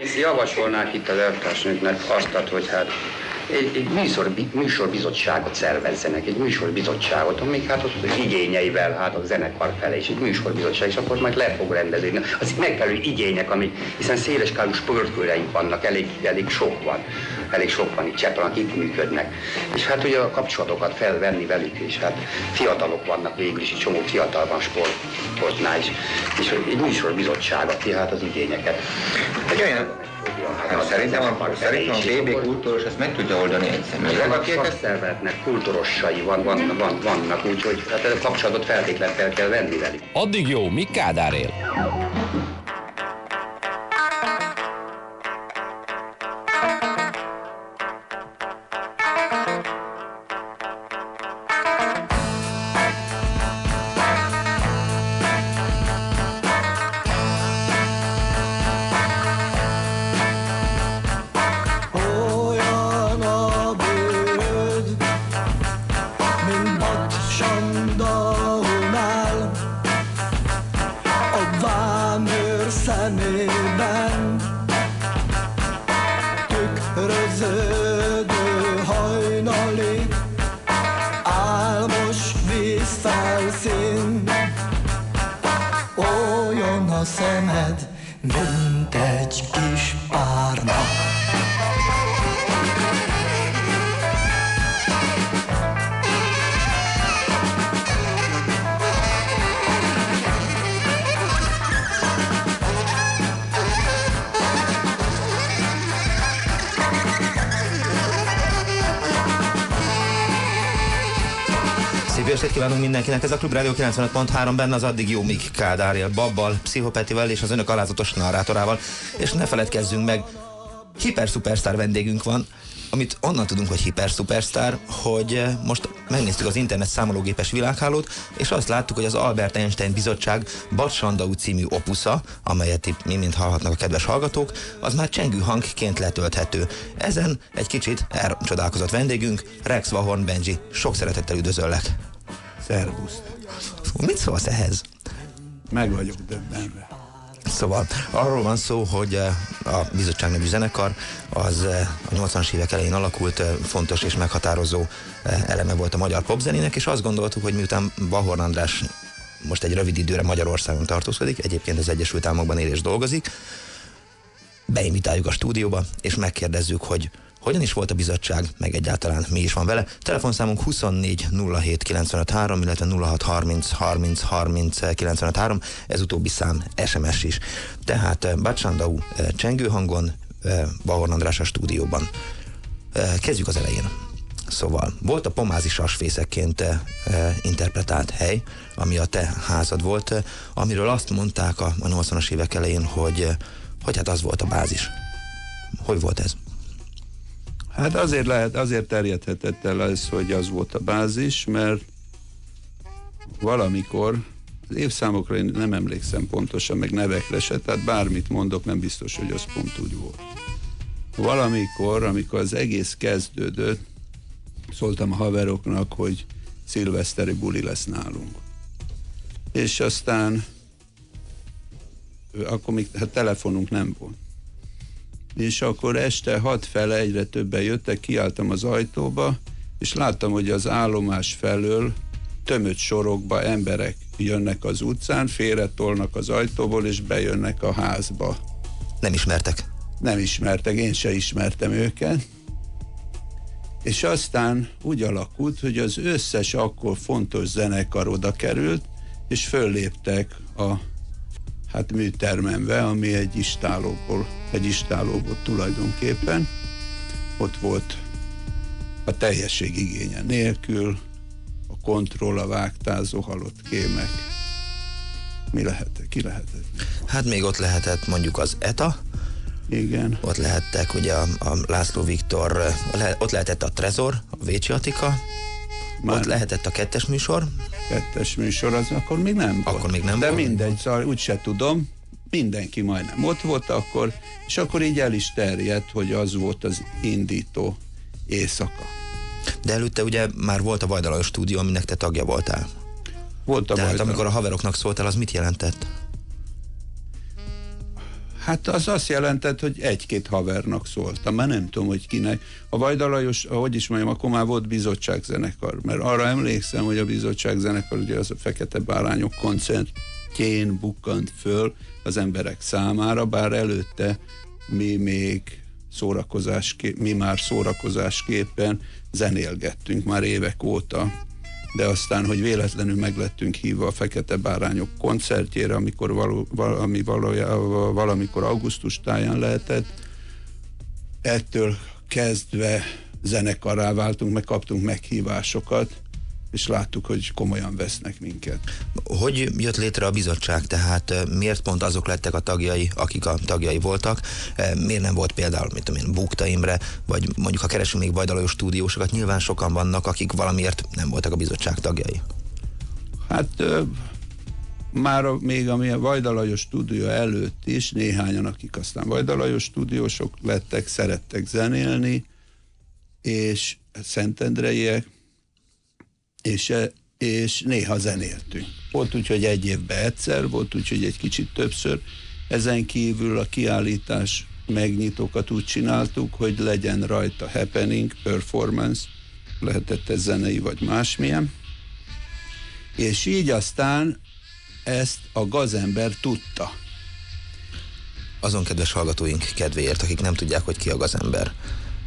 Én javasolnák itt az elvtársnőknek azt, hogy hát egy, egy műsor, műsorbizottságot szervezzenek, egy műsorbizottságot, amik hát az igényeivel, hát a zenekar felé, és egy műsorbizottság, és akkor majd le fog rendezni. Az megfelelő igények, amik, hiszen széleskálú sportkőreink vannak, elég, elég sok van, elég sok van itt Cseppel, akik működnek. És hát ugye a kapcsolatokat felvenni velük, és hát fiatalok vannak végül is, egy csomó fiatal van sport, sportnál is, és egy műsorbizottságot, hát az igényeket. Egy olyan Hát szerintem a, szerintem a BB kultúros ezt meg tudja oldani egy személyben. Akik ezt szervetnek, kultúrossai van, van, van, vannak, úgyhogy hát a kapcsolatot feltétlenül fel kell venni velük. Addig jó, mi Kádár él? Kívánunk mindenkinek. Ez a Klub Rádió 95.3 benne az addig jó Mik Kádárjel, Babbal, Pszichopetivel és az önök alázatos narrátorával. És ne feledkezzünk meg, hiper szupersztár vendégünk van, amit onnan tudunk, hogy hiper szupersztár, hogy eh, most megnéztük az internet számológépes világhálót, és azt láttuk, hogy az Albert Einstein Bizottság Bacsandau című opusza, amelyet itt mi mind hallhatnak a kedves hallgatók, az már csengő hangként letölthető. Ezen egy kicsit elcsodálkozott vendégünk, Rex Vahorn Benji. Sok szeretettel üdvözöllek! Szervusz. Mit szólsz ehhez? Meg vagyok döbbenve. Szóval arról van szó, hogy eh, a bizottság nevű zenekar az eh, a 80-as évek elején alakult, eh, fontos és meghatározó eleme volt a magyar popzenének, és azt gondoltuk, hogy miután Bahorn András most egy rövid időre Magyarországon tartózkodik, egyébként az Egyesült Államokban él és dolgozik, beinvitáljuk a stúdióba, és megkérdezzük, hogy hogyan is volt a bizottság, meg egyáltalán mi is van vele. Telefonszámunk 24 07 95 3, illetve 06 30 30 30 95 3, ez utóbbi szám SMS is. Tehát eh, Bacsandau eh, csengő hangon, eh, Bahorn András a stúdióban. Kezdjük az elején. Szóval volt a pomázi sasfészekként e, interpretált hely, ami a te házad volt, amiről azt mondták a, a 80-as évek elején, hogy, hogy hát az volt a bázis. Hogy volt ez? Hát azért lehet, azért terjedhetett el ez, hogy az volt a bázis, mert valamikor, az évszámokra én nem emlékszem pontosan, meg nevekre se, tehát bármit mondok, nem biztos, hogy az pont úgy volt. Valamikor, amikor az egész kezdődött, szóltam a haveroknak, hogy szilveszteri buli lesz nálunk. És aztán akkor még hát telefonunk nem volt és akkor este hat fele egyre többen jöttek, kiálltam az ajtóba, és láttam, hogy az állomás felől tömött sorokba emberek jönnek az utcán, félretolnak az ajtóból, és bejönnek a házba. Nem ismertek? Nem ismertek, én se ismertem őket. És aztán úgy alakult, hogy az összes akkor fontos zenekar oda került, és fölléptek a hát műtermembe, ami egy istálóból, egy istáló volt tulajdonképpen. Ott volt a teljesség igénye nélkül, a kontroll, a vágtázó halott kémek. Mi lehetett? Ki lehetett? Hát még ott lehetett mondjuk az ETA, igen. Ott lehettek ugye a, a László Viktor, ott lehetett a Trezor, a Vécsi Atika, Már ott lehetett a kettes műsor, kettes műsor, az akkor még nem volt. Akkor még nem De volt. mindegy, szóval úgyse tudom, mindenki majdnem ott volt akkor, és akkor így el is terjedt, hogy az volt az indító éjszaka. De előtte ugye már volt a Vajdalajos stúdió, aminek te tagja voltál. Volt a Tehát amikor a haveroknak szóltál, az mit jelentett? Hát az azt jelentett, hogy egy-két havernak szóltam, már nem tudom, hogy kinek. A Vajdalajos, ahogy is mondjam, akkor már volt bizottságzenekar, mert arra emlékszem, hogy a bizottságzenekar ugye az a Fekete Bárányok koncertjén bukkant föl az emberek számára, bár előtte mi még szórakozás, mi már szórakozásképpen zenélgettünk már évek óta, de aztán, hogy véletlenül meglettünk hívva a Fekete Bárányok koncertjére, amikor való, valami valójában valamikor augusztus táján lehetett, ettől kezdve zenekarrá váltunk, meg kaptunk meghívásokat, és láttuk, hogy komolyan vesznek minket. Hogy jött létre a bizottság, tehát miért pont azok lettek a tagjai, akik a tagjai voltak? Miért nem volt például, mit tudom én, Bukta Imre, vagy mondjuk ha keresünk még Vajdalajos stúdiósokat, nyilván sokan vannak, akik valamiért nem voltak a bizottság tagjai. Hát már a, még a Vajdalajos stúdió előtt is, néhányan, akik aztán Vajdalajos stúdiósok lettek, szerettek zenélni, és szentendreiek, és, és néha zenéltünk. Volt úgy, hogy egy évben egyszer, volt úgy, hogy egy kicsit többször. Ezen kívül a kiállítás megnyitókat úgy csináltuk, hogy legyen rajta happening, performance, lehetett ez zenei vagy másmilyen. És így aztán ezt a gazember tudta. Azon kedves hallgatóink kedvéért, akik nem tudják, hogy ki a gazember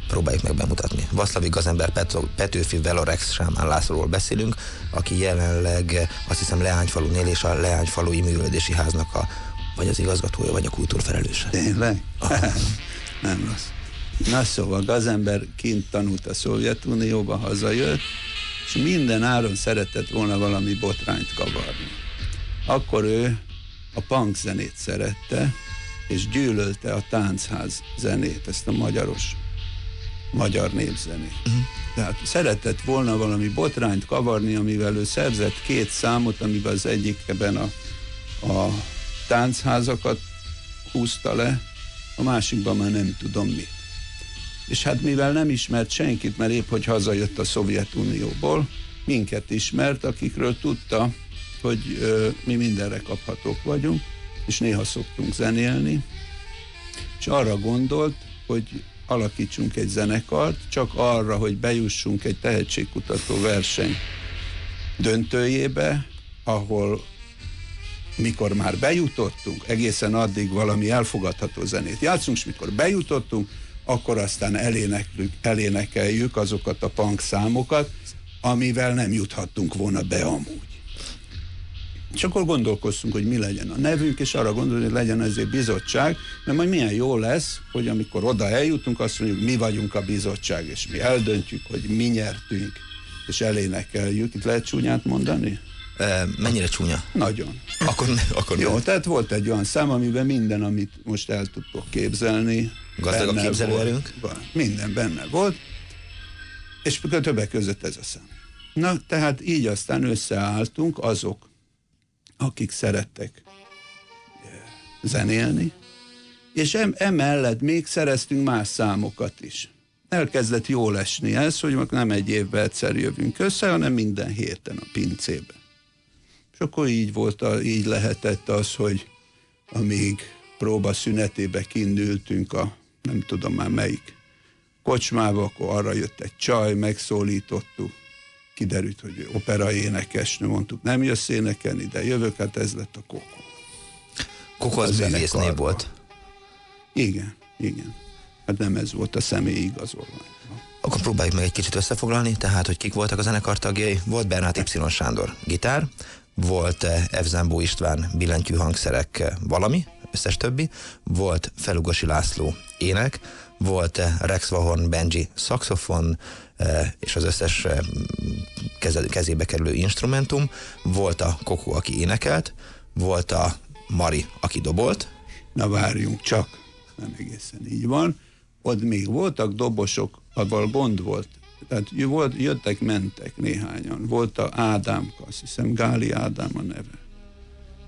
próbáljuk meg bemutatni. Vaszlavi Gazember Petőfi Velorex Sámán Lászlóról beszélünk, aki jelenleg azt hiszem Leányfalunél és a Leányfalui Művelődési Háznak a vagy az igazgatója, vagy a kultúrfelelőse. Tényleg? Nem rossz. Na szóval Gazember kint tanult a Szovjetunióba, hazajött, és minden áron szeretett volna valami botrányt kavarni. Akkor ő a punk zenét szerette, és gyűlölte a táncház zenét, ezt a magyaros magyar népzenét. Tehát szeretett volna valami botrányt kavarni, amivel ő szerzett két számot, amiben az egyikben a, a táncházakat húzta le, a másikban már nem tudom mit. És hát mivel nem ismert senkit, mert épp hogy hazajött a Szovjetunióból, minket ismert, akikről tudta, hogy ö, mi mindenre kaphatók vagyunk, és néha szoktunk zenélni, és arra gondolt, hogy alakítsunk egy zenekart, csak arra, hogy bejussunk egy tehetségkutató verseny döntőjébe, ahol mikor már bejutottunk, egészen addig valami elfogadható zenét játszunk, és mikor bejutottunk, akkor aztán elénekeljük, elénekeljük azokat a punk számokat, amivel nem juthattunk volna be amúgy. És akkor gondolkoztunk, hogy mi legyen a nevünk, és arra gondolni, hogy legyen ezért bizottság, mert majd milyen jó lesz, hogy amikor oda eljutunk, azt mondjuk, mi vagyunk a bizottság, és mi eldöntjük, hogy mi nyertünk, és elénekeljük. Itt lehet csúnyát mondani? E, mennyire csúnya? Nagyon. Akkor, akkor Jó, nem. tehát volt egy olyan szám, amiben minden, amit most el tudtok képzelni. Gazdag a képzelőerőnk? Minden benne volt, és többek között ez a szám. Na, tehát így aztán összeálltunk azok, akik szerettek zenélni, és em- emellett még szereztünk más számokat is. Elkezdett jól esni ez, hogy nem egy évben egyszer jövünk össze, hanem minden héten a pincébe. És akkor így volt, a, így lehetett az, hogy amíg próba szünetébe kindültünk a nem tudom már melyik kocsmába, akkor arra jött egy csaj, megszólítottuk, kiderült, hogy opera énekesnő, mondtuk, nem jössz énekelni, de jövök, hát ez lett a Koko. Koko az művésznév volt? Igen, igen. Hát nem ez volt a személyi igazolvány. Akkor próbáljuk meg egy kicsit összefoglalni, tehát, hogy kik voltak a zenekar tagjai. Volt Bernát Y. Sándor gitár, volt F. Zambó István billentyű hangszerek valami, összes többi, volt Felugosi László ének, volt Rex Vahorn Benji szaxofon, és az összes kezébe kerülő instrumentum, volt a Kokó, aki énekelt, volt a Mari, aki dobolt. Na várjunk csak, nem egészen így van. Ott még voltak dobosok, abban gond volt. Tehát volt, jöttek, mentek néhányan. Volt a Ádám, azt hiszem Gáli Ádám a neve.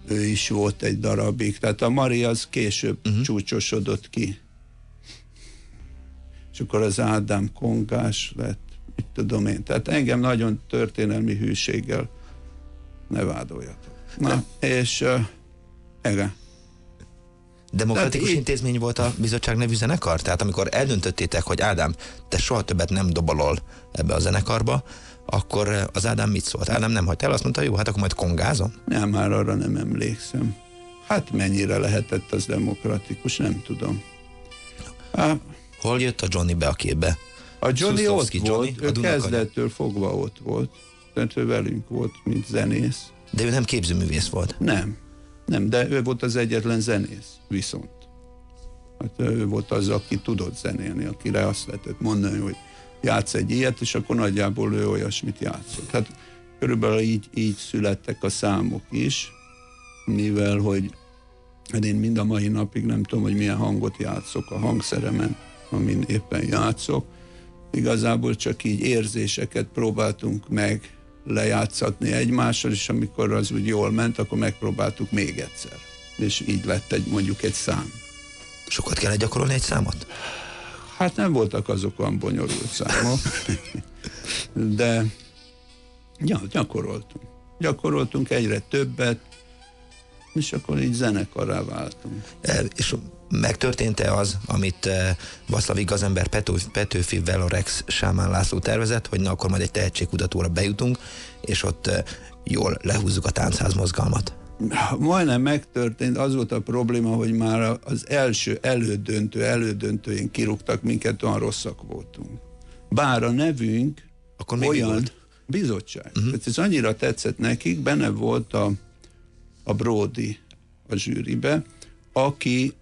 Ő is volt egy darabig. Tehát a Mari az később uh-huh. csúcsosodott ki és akkor az Ádám kongás lett, mit tudom én. Tehát engem nagyon történelmi hűséggel ne vádoljatok. Na, és uh, igen. Demokratikus így- intézmény volt a bizottság nevű zenekar? Tehát amikor eldöntöttétek, hogy Ádám, te soha többet nem dobolol ebbe a zenekarba, akkor az Ádám mit szólt? Ádám nem hagyta el, azt mondta, jó, hát akkor majd kongázom. Nem, már arra nem emlékszem. Hát mennyire lehetett az demokratikus, nem tudom. Há, Hol jött a Johnny be a képbe? a Johnny ott volt, Johnny, a ő kezdettől fogva ott volt. Tehát ő velünk volt, mint zenész. De ő nem képzőművész volt. Nem, nem, de ő volt az egyetlen zenész, viszont. Hát ő volt az, aki tudott zenélni, akire azt lehetett mondani, hogy játsz egy ilyet, és akkor nagyjából ő olyasmit játszott. Hát körülbelül így, így születtek a számok is, mivel, hogy hát én mind a mai napig nem tudom, hogy milyen hangot játszok a hangszeremen, amin éppen játszok. Igazából csak így érzéseket próbáltunk meg lejátszatni egymással, és amikor az úgy jól ment, akkor megpróbáltuk még egyszer. És így lett egy, mondjuk egy szám. Sokat kellett gyakorolni egy számot? Hát nem voltak azok olyan bonyolult számok, de ja, gyakoroltunk. Gyakoroltunk egyre többet, és akkor így zenekarrá váltunk. E, És megtörtént-e az, amit e, Vaszlavi Gazember Pető- Petőfi Velorex Sámán László tervezett, hogy na akkor majd egy tehetségkutatóra bejutunk, és ott e, jól lehúzzuk a táncház mozgalmat? Majdnem megtörtént, az volt a probléma, hogy már az első elődöntő, elődöntőjén kirúgtak minket, olyan rosszak voltunk. Bár a nevünk Akkor még olyan volt? bizottság. Uh-huh. Tehát ez annyira tetszett nekik, benne volt a, a Brody a zsűribe, aki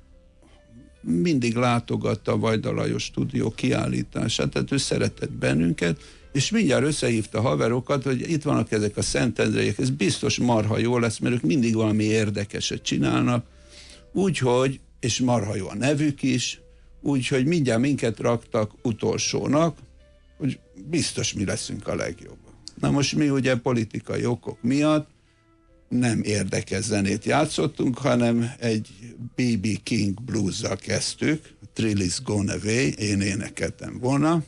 mindig látogatta a Vajda Lajos stúdió kiállítását, tehát ő szeretett bennünket, és mindjárt összehívta haverokat, hogy itt vannak ezek a szentendrejek, ez biztos marha jó lesz, mert ők mindig valami érdekeset csinálnak, úgyhogy, és marha jó a nevük is, úgyhogy mindjárt minket raktak utolsónak, hogy biztos mi leszünk a legjobbak. Na most mi ugye politikai okok miatt nem érdekes zenét játszottunk, hanem egy B.B. King blues-zal kezdtük, Trill is Gone Away, én énekeltem volna.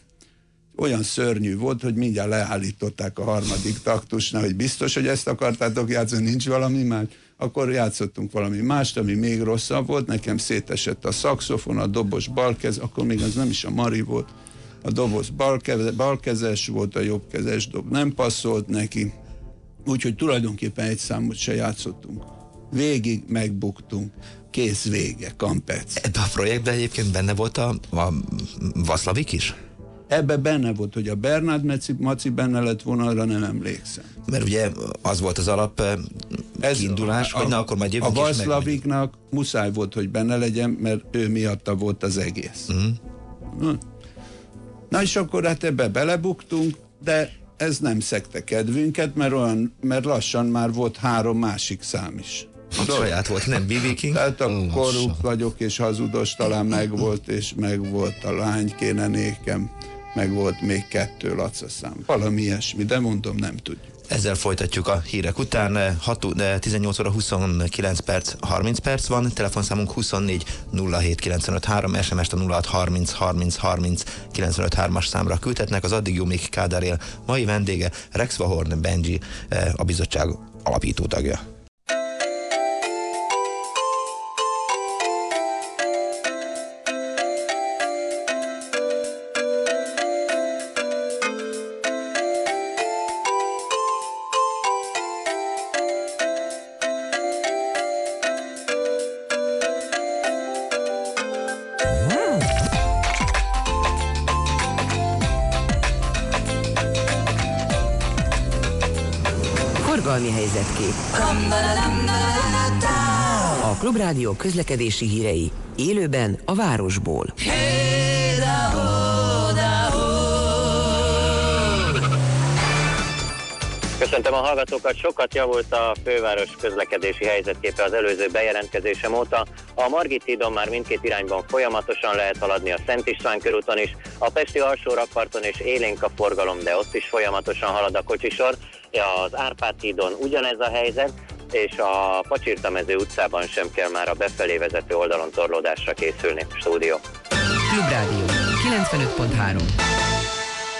Olyan szörnyű volt, hogy mindjárt leállították a harmadik taktusnál, hogy biztos, hogy ezt akartátok játszani, nincs valami más. Akkor játszottunk valami mást, ami még rosszabb volt, nekem szétesett a szaxofon, a dobos balkez, akkor még az nem is a Mari volt, a doboz balkeze, balkezes volt, a jobbkezes dob nem passzolt neki, úgyhogy tulajdonképpen egy számot se játszottunk. Végig megbuktunk, kész vége, kampec. Ebben a projektben egyébként benne volt a, a Vaszlavik is? Ebbe benne volt, hogy a Bernard Maci, Maci benne lett volna, arra nem emlékszem. Mert ugye az volt az alap eh, Ez kiindulás, hogy na akkor majd A jövünk. Vaslaviknak muszáj volt, hogy benne legyen, mert ő miatta volt az egész. Mm. Na és akkor hát ebbe belebuktunk, de ez nem szekte kedvünket, mert, olyan, mert lassan már volt három másik szám is. A saját volt, nem B.B. King? Tehát a korrupt vagyok és hazudos talán megvolt, és megvolt a lány kéne nékem, meg volt még kettő Laca szám. Valami ilyesmi, de mondom, nem tudjuk. Ezzel folytatjuk a hírek után. Eh, Hat, de 18 óra 29 perc, 30 perc van. Telefonszámunk 24 07 95 3, SMS-t a 06 30 30 30 95 3-as számra küldhetnek. Az addig jó még Kádár él. Mai vendége Rex Vahorn Benji, eh, a bizottság alapító tagja. A Klubrádió közlekedési hírei élőben a városból. Köszöntöm a hallgatókat, sokat javult a főváros közlekedési helyzetképe az előző bejelentkezésem óta. A Margit hídon már mindkét irányban folyamatosan lehet haladni a Szent István körúton is, a Pesti alsó rakparton és élénk a forgalom, de ott is folyamatosan halad a kocsisor. Az Árpád hídon ugyanez a helyzet, és a Pacsirtamező utcában sem kell már a befelé vezető oldalon torlódásra készülni. Stúdió. Klubrádió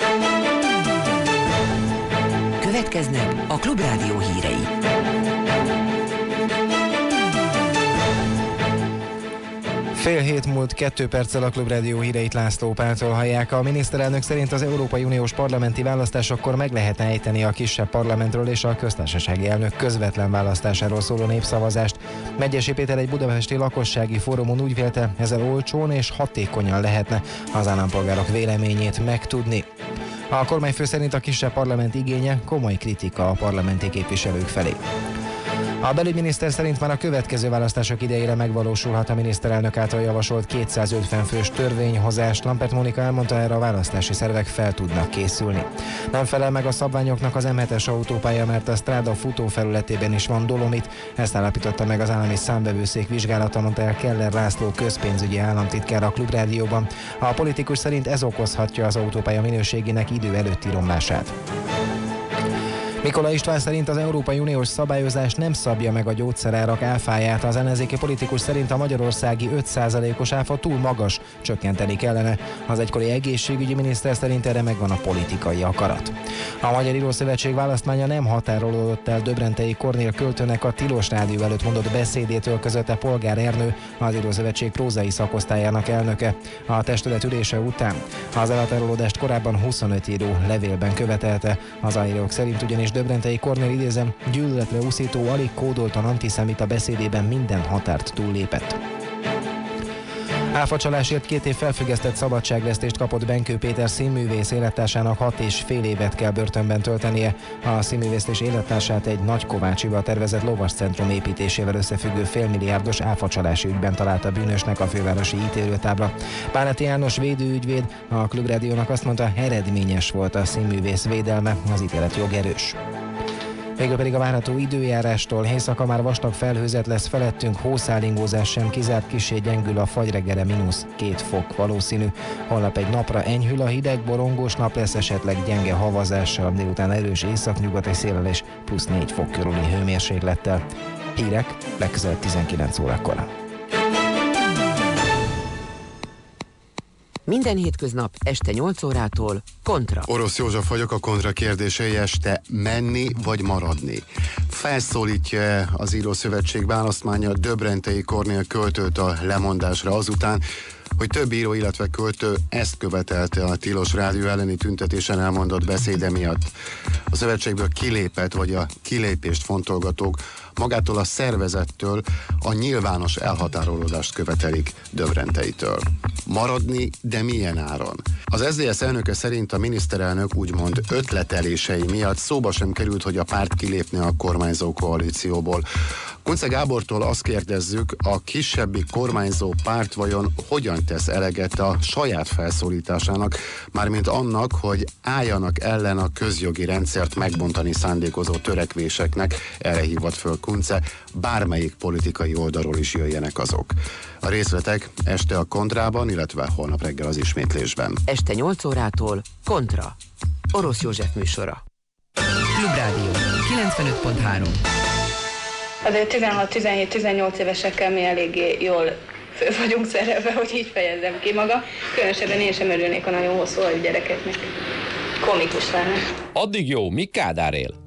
95.3 Következnek a Klubrádió hírei. Fél hét múlt kettő perccel a Klubrádió híreit László Páltól hallják. A miniszterelnök szerint az Európai Uniós parlamenti választásokkor meg lehet ejteni a kisebb parlamentről és a köztársasági elnök közvetlen választásáról szóló népszavazást. Megyesi Péter egy budapesti lakossági fórumon úgy vélte, ezzel olcsón és hatékonyan lehetne az állampolgárok véleményét megtudni. A kormányfő szerint a kisebb parlament igénye komoly kritika a parlamenti képviselők felé. A belügyminiszter szerint már a következő választások idejére megvalósulhat a miniszterelnök által javasolt 250 fős törvényhozás. Lampert Mónika elmondta erre a választási szervek fel tudnak készülni. Nem felel meg a szabványoknak az M7-es autópálya, mert a Stráda futófelületében is van dolomit. Ezt állapította meg az állami számbevőszék vizsgálata, mondta el Keller László közpénzügyi államtitkár a Klubrádióban. A politikus szerint ez okozhatja az autópálya minőségének idő előtti romlását. Mikola István szerint az Európai Uniós szabályozás nem szabja meg a gyógyszerárak áfáját. Az ellenzéki politikus szerint a magyarországi 5%-os áfa túl magas, csökkenteni kellene. Az egykori egészségügyi miniszter szerint erre megvan a politikai akarat. A Magyar Írószövetség választmánya nem határolódott el Döbrentei Kornél költőnek a Tilos Rádió előtt mondott beszédétől közötte Polgár Ernő, az Írószövetség prózai szakosztályának elnöke. A testület ülése után az elhatárolódást korábban 25 író levélben követelte. Az aírók szerint ugyanis Döbrentei Kornél idézem, gyűlöletre úszító, alig kódoltan antiszemita beszédében minden határt túllépett. Áfacsalásért két év felfüggesztett szabadságvesztést kapott Benkő Péter színművész élettársának hat és fél évet kell börtönben töltenie. A színművésztés élettársát egy Nagykovácsiba tervezett lovascentrum építésével összefüggő félmilliárdos áfacsalási ügyben találta bűnösnek a fővárosi ítélőtábla. Bánati János védőügyvéd a Klubrádiónak azt mondta, eredményes volt a színművész védelme, az ítélet jogerős. Végül pedig a várható időjárástól éjszaka már vastag felhőzet lesz felettünk, hószálingózás sem kizárt kisé gyengül a fagyregere mínusz két fok valószínű. Holnap egy napra enyhül a hideg, borongós nap lesz esetleg gyenge havazással, délután erős északnyugati szélel és plusz 4 fok körüli hőmérséklettel. Hírek legközelebb 19 órakor. Minden hétköznap este 8 órától Kontra. Orosz József vagyok, a Kontra kérdései este menni vagy maradni. Felszólítja az Írószövetség választmánya Döbrentei Kornél költőt a lemondásra azután, hogy több író, illetve költő ezt követelte a Tilos Rádió elleni tüntetésen elmondott beszéde miatt. A szövetségből kilépett, vagy a kilépést fontolgatók magától a szervezettől a nyilvános elhatárolódást követelik Dövrenteitől. Maradni, de milyen áron? Az SZDSZ elnöke szerint a miniszterelnök úgymond ötletelései miatt szóba sem került, hogy a párt kilépne a kormányzó koalícióból. Kunce Gábortól azt kérdezzük, a kisebbi kormányzó párt vajon hogyan tesz eleget a saját felszólításának, mármint annak, hogy álljanak ellen a közjogi rendszert megbontani szándékozó törekvéseknek, erre hívott föl Kunce, bármelyik politikai oldalról is jöjjenek azok. A részletek este a Kontrában, illetve holnap reggel az ismétlésben. Este 8 órától Kontra. Orosz József műsora. Klubrádió 95.3 Azért 16-17-18 évesekkel mi eléggé jól föl vagyunk szerelve, hogy így fejezzem ki maga. Különösebben én sem örülnék a nagyon hosszú gyerekeknek. Komikus lenne. Addig jó, mi Kádár él?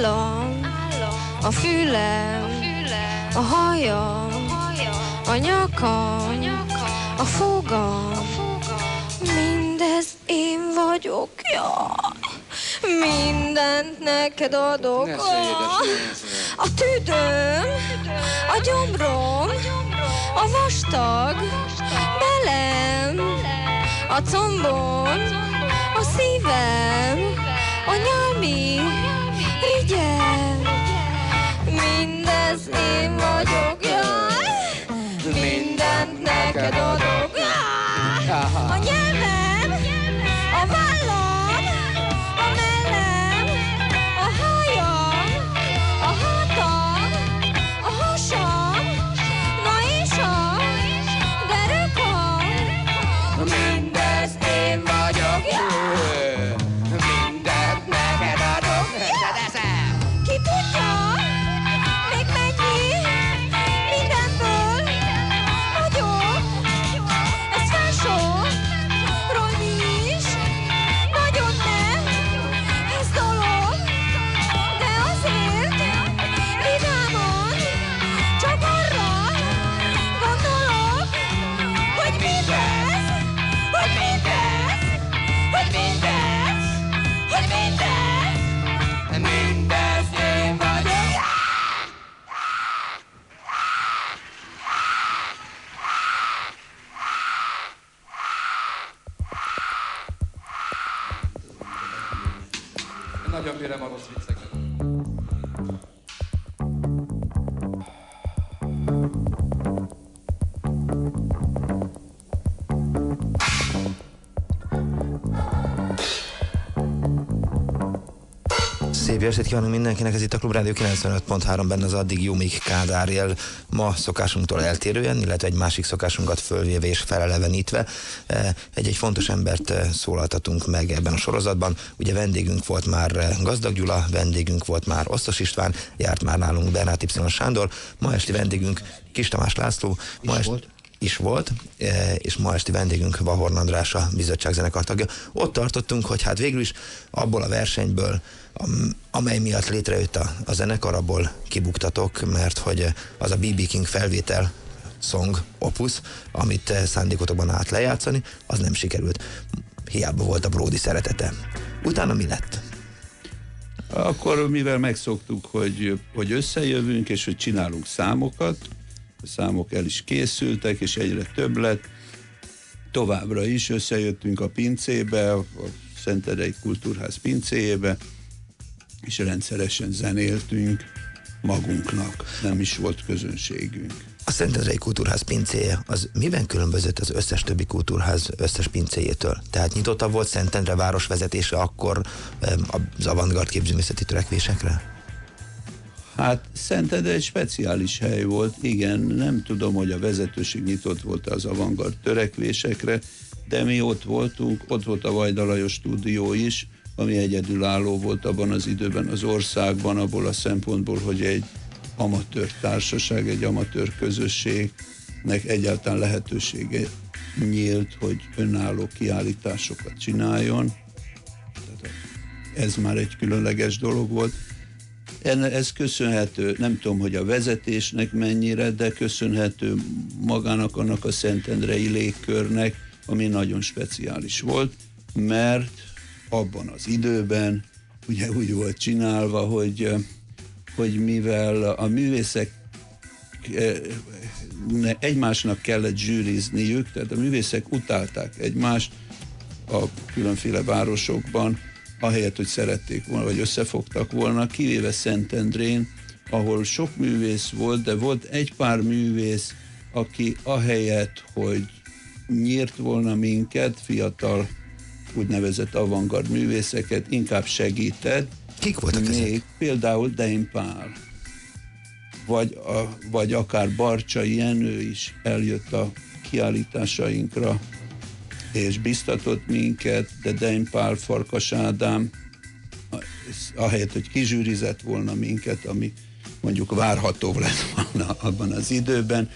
Állam, a fülem, a hajam, a nyakam, a fogam, mindez én vagyok, jaj. Mindent neked adok. A tüdőm, a gyomrom, a vastag, belem, a combom, a szívem, a nyelmi rigyel, mindez én vagyok, jaj, mindent neked adok, Szép estét kívánunk mindenkinek, ez itt a Klubrádió 95.3 benne az addig jó még Kádár él. Ma szokásunktól eltérően, illetve egy másik szokásunkat fölvéve és felelevenítve eh, egy-egy fontos embert eh, szólaltatunk meg ebben a sorozatban. Ugye vendégünk volt már eh, Gazdag Gyula, vendégünk volt már Osztos István, járt már nálunk Bernát Y. Sándor, ma esti vendégünk Kis Tamás László, ma est, volt is volt, és ma esti vendégünk Vahorn András, a bizottságzenekar tagja. Ott tartottunk, hogy hát végül is abból a versenyből, amely miatt létrejött a, a zenekar, abból kibuktatok, mert hogy az a BB King felvétel song, opus, amit szándékotokban át lejátszani, az nem sikerült. Hiába volt a Brody szeretete. Utána mi lett? Akkor, mivel megszoktuk, hogy, hogy összejövünk, és hogy csinálunk számokat, a számok el is készültek, és egyre több lett. Továbbra is összejöttünk a pincébe, a Szentedei Kultúrház pincéjébe, és rendszeresen zenéltünk magunknak, nem is volt közönségünk. A Szentendrei Kultúrház pincéje az miben különbözött az összes többi kultúrház összes pincéjétől? Tehát nyitottabb volt Szentendre város vezetése akkor az avantgard képzőművészeti törekvésekre? Hát Szentendre egy speciális hely volt, igen, nem tudom, hogy a vezetőség nyitott volt az avantgard törekvésekre, de mi ott voltunk, ott volt a Vajdalajos stúdió is, ami egyedülálló volt abban az időben az országban, abból a szempontból, hogy egy amatőr társaság, egy amatőr közösségnek egyáltalán lehetősége nyílt, hogy önálló kiállításokat csináljon. Ez már egy különleges dolog volt. Ez köszönhető, nem tudom, hogy a vezetésnek mennyire, de köszönhető magának annak a Szentendrei légkörnek, ami nagyon speciális volt, mert abban az időben ugye úgy volt csinálva, hogy, hogy mivel a művészek egymásnak kellett zsűrizniük, tehát a művészek utálták egymást a különféle városokban, ahelyett, hogy szerették volna, vagy összefogtak volna, kivéve Szentendrén, ahol sok művész volt, de volt egy pár művész, aki ahelyett, hogy nyírt volna minket, fiatal úgynevezett avantgard művészeket, inkább segített. Kik voltak még, ezek? Például Dane Pál, vagy, a, vagy akár Barcsa Jenő is eljött a kiállításainkra, és biztatott minket, de Dane Pál, Farkas Ádám, ahelyett, hogy kizsűrizett volna minket, ami mondjuk várható lett volna abban az időben,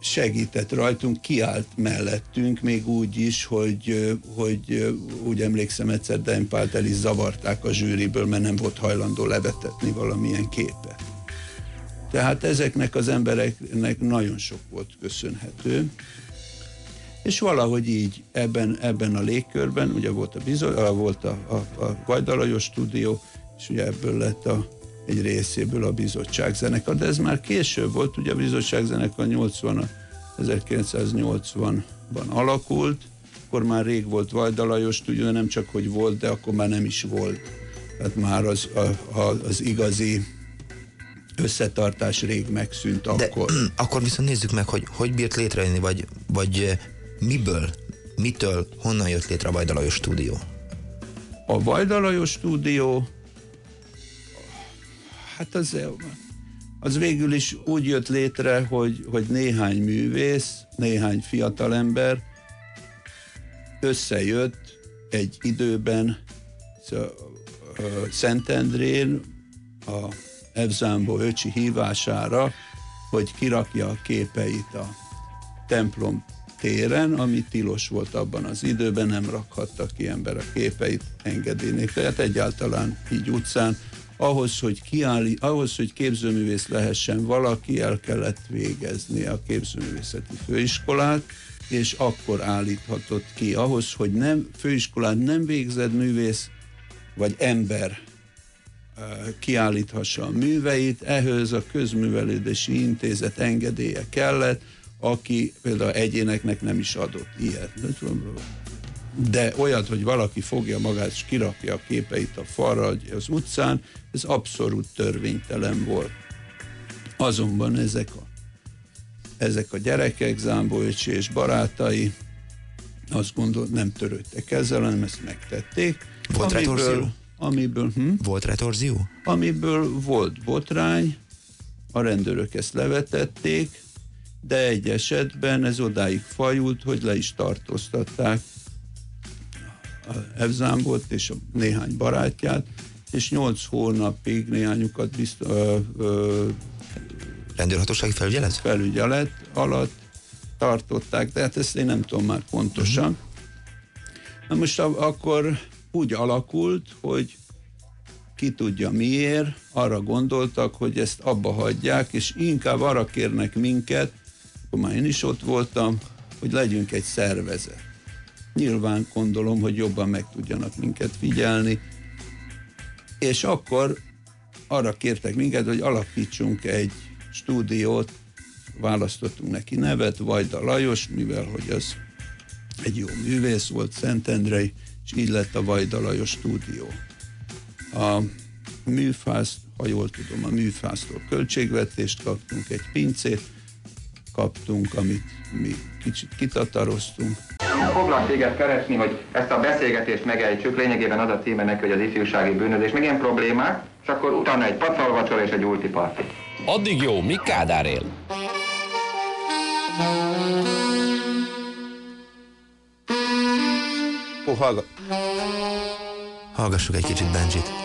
segített rajtunk, kiállt mellettünk, még úgy is, hogy, hogy úgy emlékszem egyszer Dempált el is zavarták a zsűriből, mert nem volt hajlandó levetetni valamilyen képet. Tehát ezeknek az embereknek nagyon sok volt köszönhető, és valahogy így ebben, ebben a légkörben, ugye volt a, bizony, volt a, a, a Vajdalajos stúdió, és ugye ebből lett a egy részéből a bizottságzenekar, de ez már később volt, ugye a bizottságzenekar 80 1980-ban alakult, akkor már rég volt Vajdalajos, ugye nem csak, hogy volt, de akkor már nem is volt. Tehát már az, a, a, az igazi összetartás rég megszűnt de, akkor. akkor viszont nézzük meg, hogy hogy bírt létrejönni, vagy, vagy miből, mitől, honnan jött létre a Vajdalajos stúdió? A Vajdalajos stúdió Hát az, az végül is úgy jött létre, hogy, hogy néhány művész, néhány fiatalember összejött egy időben Szentendrén a Evzámbó öcsi hívására, hogy kirakja a képeit a templom téren, ami tilos volt abban az időben, nem rakhatta ki ember a képeit engedély nélkül. Tehát egyáltalán így utcán ahhoz, hogy, kiállí, ahhoz, hogy képzőművész lehessen valaki, el kellett végezni a képzőművészeti főiskolát, és akkor állíthatott ki. Ahhoz, hogy nem, főiskolát nem végzett művész, vagy ember kiállíthassa a műveit, ehhez a közművelődési intézet engedélye kellett, aki például egyéneknek nem is adott ilyet. De olyat, hogy valaki fogja magát és kirakja a képeit a falra az utcán, ez abszolút törvénytelen volt. Azonban ezek a, ezek a gyerekek, Zámbóicsi és barátai azt gondolt, nem törődtek ezzel, hanem ezt megtették. Volt amiből, retorzió? Amiből, hm? Volt retorzió? Amiből volt botrány, a rendőrök ezt levetették, de egy esetben ez odáig fajult, hogy le is tartóztatták Evzámbot és néhány barátját, és nyolc hónapig néhányukat bizt, ö, ö, rendőrhatósági felügyelet? Felügyelet alatt tartották, de hát ezt én nem tudom már pontosan. Uh-huh. Na most akkor úgy alakult, hogy ki tudja miért, arra gondoltak, hogy ezt abba hagyják, és inkább arra kérnek minket, akkor már én is ott voltam, hogy legyünk egy szervezet. Nyilván gondolom, hogy jobban meg tudjanak minket figyelni, és akkor arra kértek minket, hogy alakítsunk egy stúdiót, választottunk neki nevet, Vajda Lajos, mivel hogy az egy jó művész volt, Szentendrei, és így lett a Vajda Lajos stúdió. A műfászt, ha jól tudom, a műfásztól költségvetést kaptunk, egy pincét kaptunk, amit mi kicsit kitataroztunk. Foglak téged keresni, hogy ezt a beszélgetést megejtsük, lényegében az a címe neki, hogy az ifjúsági bűnözés, meg ilyen problémák, és akkor utána egy pacalvacsora és egy ulti parti. Addig jó, mi Kádár él? Hallga... Hallgassuk egy kicsit Benjit.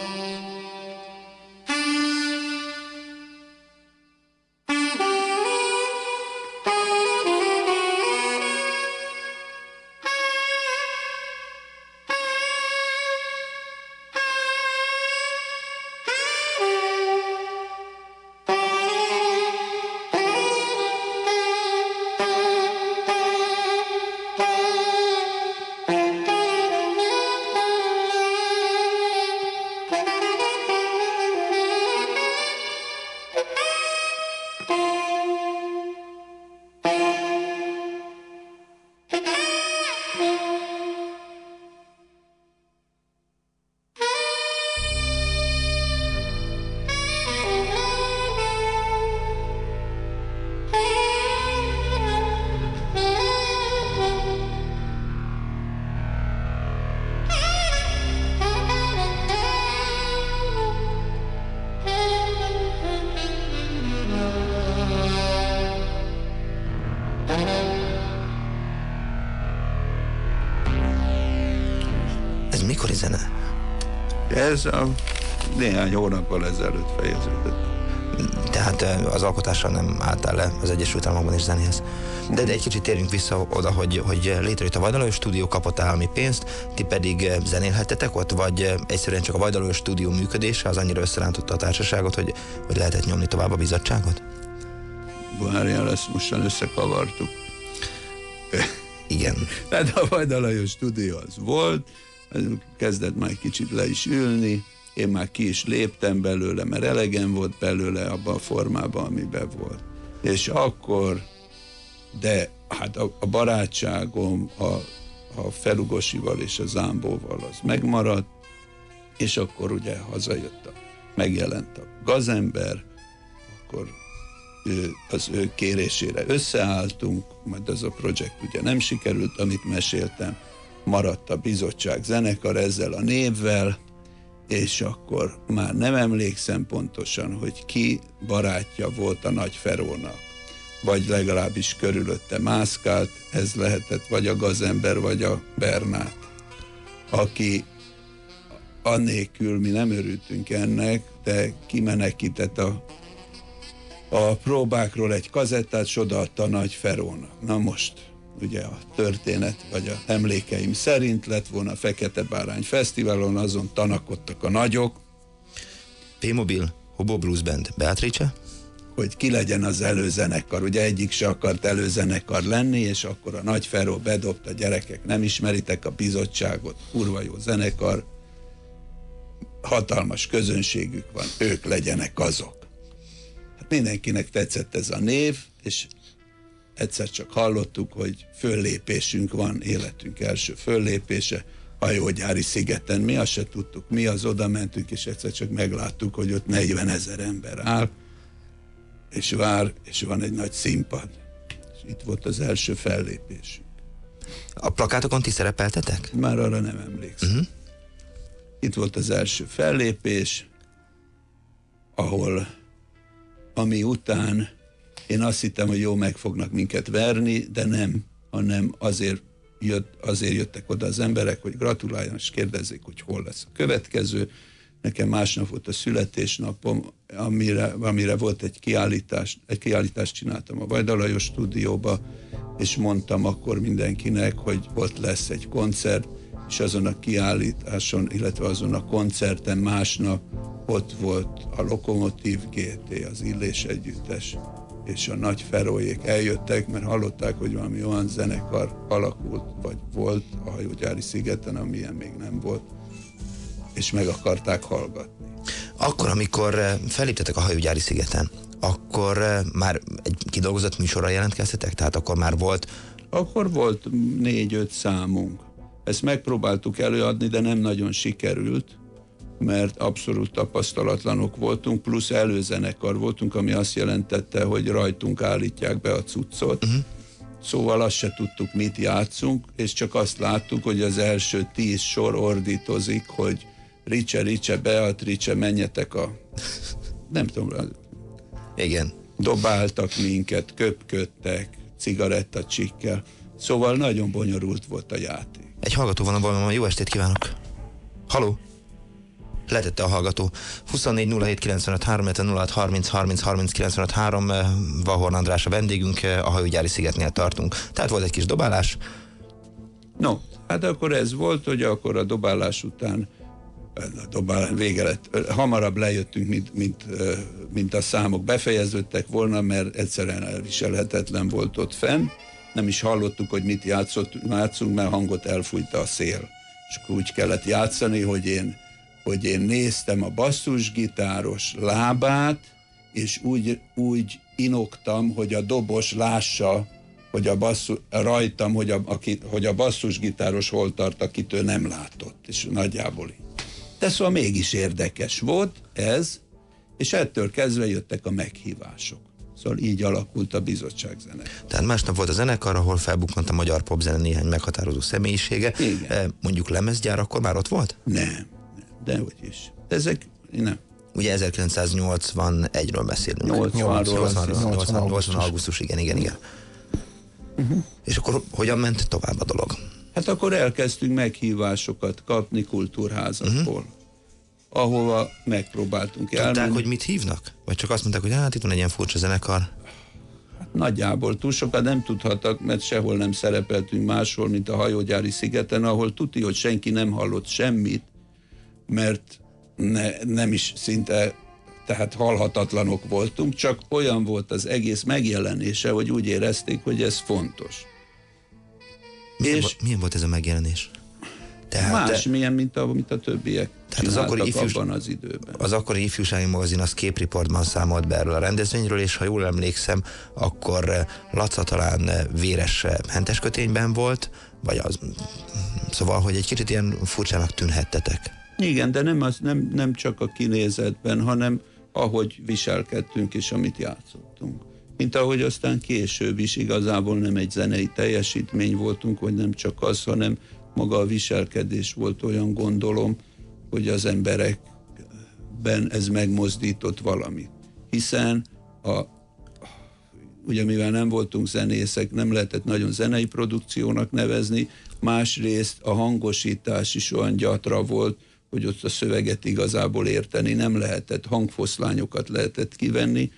Ez a néhány hónappal ezelőtt fejeződött. Tehát az alkotással nem álltál le az Egyesült Államokban is zenéhez. De, de egy kicsit térjünk vissza oda, hogy, hogy létrejött a Vajdalajos stúdió, kapott állami pénzt, ti pedig zenélhettetek ott, vagy egyszerűen csak a Vajdalajos stúdió működése az annyira összerántotta a társaságot, hogy, hogy lehetett nyomni tovább a bizottságot? Várjál, ezt mostan összekavartuk. Igen. Tehát a Vajdalajos stúdió az volt, kezdett már kicsit le is ülni, én már ki is léptem belőle, mert elegem volt belőle abban a formában, amiben volt. És akkor, de hát a, a barátságom a, a Felugosival és a Zámbóval az megmaradt, és akkor ugye hazajött a, megjelent a gazember, akkor ő, az ő kérésére összeálltunk, majd az a projekt ugye nem sikerült, amit meséltem, maradt a bizottság zenekar ezzel a névvel, és akkor már nem emlékszem pontosan, hogy ki barátja volt a Nagy Ferónak, vagy legalábbis körülötte mászkált, ez lehetett vagy a gazember, vagy a Bernát, aki annélkül mi nem örültünk ennek, de kimenekített a, a próbákról egy kazettát, és odaadta a Nagy Ferónak. Na most, ugye a történet, vagy a emlékeim szerint lett volna a Fekete Bárány Fesztiválon, azon tanakodtak a nagyok. P-Mobil, Hobo Blues Band, Beatrice? Hogy ki legyen az előzenekar. Ugye egyik se akart előzenekar lenni, és akkor a Nagy Feró bedobta, gyerekek, nem ismeritek a bizottságot, kurva jó zenekar, hatalmas közönségük van, ők legyenek azok. Hát mindenkinek tetszett ez a név, és egyszer csak hallottuk, hogy föllépésünk van, életünk első föllépése, hajógyári szigeten. Mi azt se tudtuk, mi az oda mentünk, és egyszer csak megláttuk, hogy ott 40 ezer ember áll, és vár, és van egy nagy színpad. És itt volt az első fellépésünk. A plakátokon ti szerepeltetek? Már arra nem emlékszem. Uh-huh. Itt volt az első fellépés, ahol ami után én azt hittem, hogy jó, meg fognak minket verni, de nem, hanem azért, jött, azért jöttek oda az emberek, hogy gratuláljon, és kérdezzék, hogy hol lesz a következő. Nekem másnap volt a születésnapom, amire, amire volt egy kiállítás, egy kiállítást csináltam a Vajdalajos stúdióba, és mondtam akkor mindenkinek, hogy ott lesz egy koncert, és azon a kiállításon, illetve azon a koncerten másnap ott volt a Lokomotív GT, az Illés Együttes, és a nagy ferójék eljöttek, mert hallották, hogy valami olyan zenekar alakult, vagy volt a hajógyári szigeten, amilyen még nem volt, és meg akarták hallgatni. Akkor, amikor eh, feléptetek a hajógyári szigeten, akkor eh, már egy kidolgozott műsorra jelentkeztetek? Tehát akkor már volt... Akkor volt négy-öt számunk. Ezt megpróbáltuk előadni, de nem nagyon sikerült, mert abszolút tapasztalatlanok voltunk, plusz előzenekar voltunk, ami azt jelentette, hogy rajtunk állítják be a cuccot. Uh-huh. Szóval azt se tudtuk, mit játszunk, és csak azt láttuk, hogy az első tíz sor ordítozik, hogy Ricse, Ricse, Beatrice, menjetek a... Nem tudom. Igen. Dobáltak minket, köpködtek, cigarettacsikkel. Szóval nagyon bonyolult volt a játék. Egy hallgató van a valami, jó estét kívánok! Haló! Letette a hallgató. 24 07 95 3, 06 30 30 30 95 3, Vahorn András a vendégünk, eh, a hajógyári szigetnél tartunk. Tehát volt egy kis dobálás. No, hát akkor ez volt, hogy akkor a dobálás után a dobálás vége lett. Hamarabb lejöttünk, mint, mint, eh, mint a számok befejeződtek volna, mert egyszerűen elviselhetetlen volt ott fenn. Nem is hallottuk, hogy mit játszott, játszunk, mert hangot elfújta a szél. És úgy kellett játszani, hogy én hogy én néztem a basszusgitáros lábát, és úgy, úgy inoktam, hogy a dobos lássa, hogy a basszus, rajtam, hogy a, aki, hogy a basszusgitáros hol tart, akit ő nem látott, és nagyjából így. De szóval mégis érdekes volt ez, és ettől kezdve jöttek a meghívások. Szóval így alakult a bizottságzene. Tehát másnap volt a zenekar, ahol felbukkant a magyar popzene néhány meghatározó személyisége. Igen. Eh, mondjuk lemezgyár akkor már ott volt? Nem dehogy is. Ezek, nem. Ugye 1981-ről beszélünk. 80 80, 80, 80 augusztus, igen, igen, igen. Uh-huh. És akkor hogyan ment tovább a dolog? Hát akkor elkezdtünk meghívásokat kapni kultúrházakból, uh-huh. ahova megpróbáltunk Tudták, elmenni. hogy mit hívnak? Vagy csak azt mondták, hogy hát itt van egy ilyen furcsa zenekar? Hát nagyjából túl sokat nem tudhattak, mert sehol nem szerepeltünk máshol, mint a hajógyári szigeten, ahol tuti, hogy senki nem hallott semmit, mert ne, nem is szinte, tehát halhatatlanok voltunk, csak olyan volt az egész megjelenése, hogy úgy érezték, hogy ez fontos. Milyen, és milyen volt ez a megjelenés? Tehát, más, de, milyen, mint a, mint a többiek tehát az akkori ifjús, abban az időben. Az akkori ifjúsági magazin az képriportban számolt be erről a rendezvényről, és ha jól emlékszem, akkor eh, Laca talán eh, véres eh, henteskötényben volt, vagy az, szóval, hogy egy kicsit ilyen furcsának tűnhettetek. Igen, de nem, az, nem, nem csak a kinézetben, hanem ahogy viselkedtünk és amit játszottunk. Mint ahogy aztán később is igazából nem egy zenei teljesítmény voltunk, vagy nem csak az, hanem maga a viselkedés volt olyan gondolom, hogy az emberekben ez megmozdított valamit. Hiszen a, ugye mivel nem voltunk zenészek, nem lehetett nagyon zenei produkciónak nevezni, másrészt a hangosítás is olyan gyatra volt, hogy ott a szöveget igazából érteni nem lehetett, hangfoszlányokat lehetett kivenni,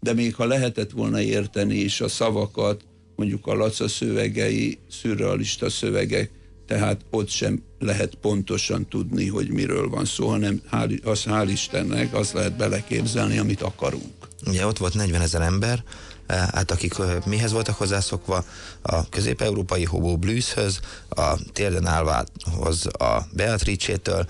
de még ha lehetett volna érteni is a szavakat, mondjuk a Laca szövegei, szürrealista szövegek, tehát ott sem lehet pontosan tudni, hogy miről van szó, hanem hál, az hál' Istennek azt lehet beleképzelni, amit akarunk. Ugye ott volt 40 ezer ember, hát akik mihez voltak hozzászokva, a közép-európai hobo blueshöz, a térden állvához a Beatrice-től,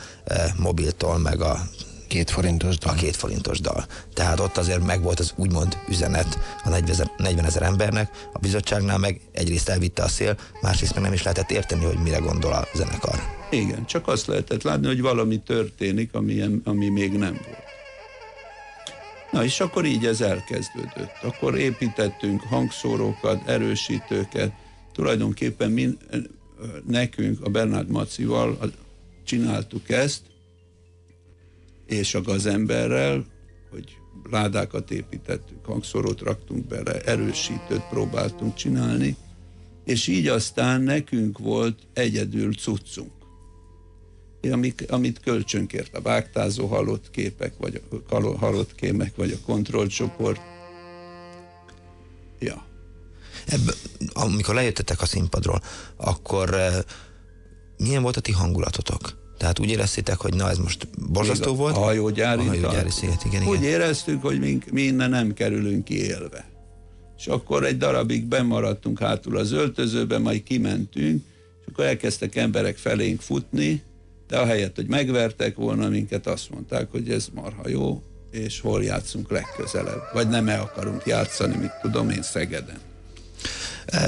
mobiltól, meg a két forintos dal. A két forintos dal. Tehát ott azért megvolt az úgymond üzenet a 40 ezer embernek, a bizottságnál meg egyrészt elvitte a szél, másrészt meg nem is lehetett érteni, hogy mire gondol a zenekar. Igen, csak azt lehetett látni, hogy valami történik, ami, ami még nem volt. Na és akkor így ez elkezdődött. Akkor építettünk hangszórókat, erősítőket, tulajdonképpen min, nekünk a Bernard Macival csináltuk ezt, és a gazemberrel, hogy ládákat építettünk, hangszórót raktunk bele, erősítőt próbáltunk csinálni, és így aztán nekünk volt egyedül cuccunk amik, amit kölcsönkért a vágtázó halott képek, vagy a halott kémek, vagy a kontrollcsoport. Ja. Ebből, amikor lejöttetek a színpadról, akkor uh, milyen volt a ti hangulatotok? Tehát úgy éreztétek, hogy na ez most borzasztó volt? A hajógyári, a hajógyári sziget, igen, Úgy igen. éreztük, hogy mi, mi innen nem kerülünk ki élve. És akkor egy darabig bemaradtunk hátul az öltözőbe, majd kimentünk, és akkor elkezdtek emberek felénk futni, de ahelyett, hogy megvertek volna minket, azt mondták, hogy ez marha jó, és hol játszunk legközelebb. Vagy nem el akarunk játszani, mit tudom én Szegeden.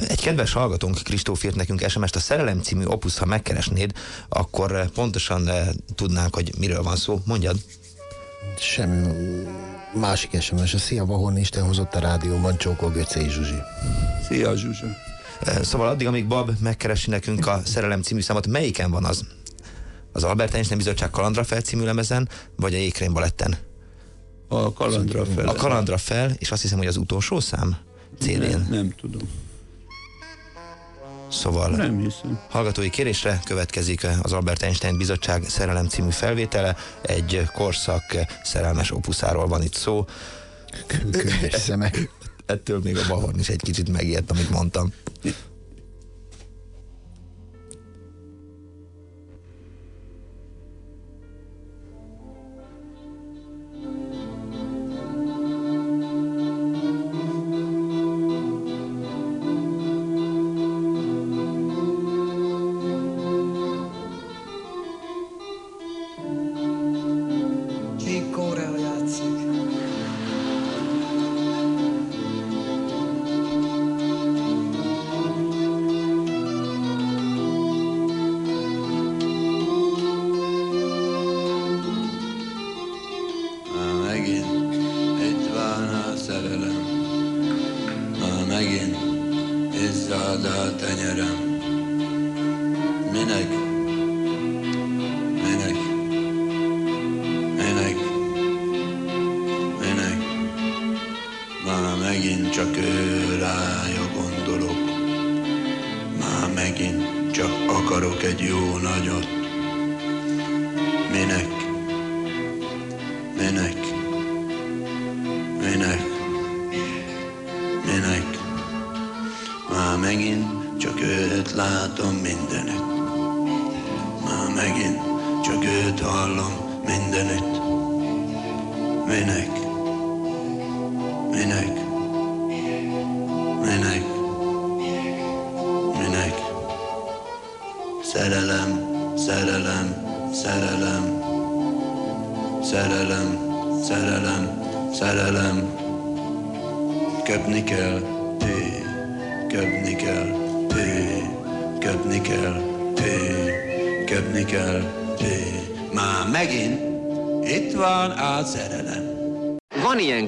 Egy kedves hallgatónk, Kristóf írt nekünk SMS-t, a Szerelem című opusz, ha megkeresnéd, akkor pontosan tudnánk, hogy miről van szó. Mondjad. Semmi másik SMS. A Szia Vahon Isten hozott a rádióban, Csókol Göcé Zsuzsi. Szia Zsuzsa. Szóval addig, amíg Bab megkeresi nekünk a Szerelem című számot, melyiken van az? Az Albert Einstein Bizottság Kalandra fel című lemezen, vagy a Jékrén Baletten? A Kalandra fel. A Kalandra fel, és azt hiszem, hogy az utolsó szám CD-n. Nem, nem tudom. Szóval nem hiszem. hallgatói kérésre következik az Albert Einstein Bizottság Szerelem című felvétele. Egy korszak szerelmes opuszáról van itt szó. Könyves szemek. Ettől még a Bahorn is egy kicsit megijedt, amit mondtam. Ének. Ének. Ének. Szerelem, szerelem, szerelem. Szerelem, szerelem, szerelem. Köpni kell, té, köpni kell, té, köpni kell, té, köpni kell, té. Már megint itt van a szerelem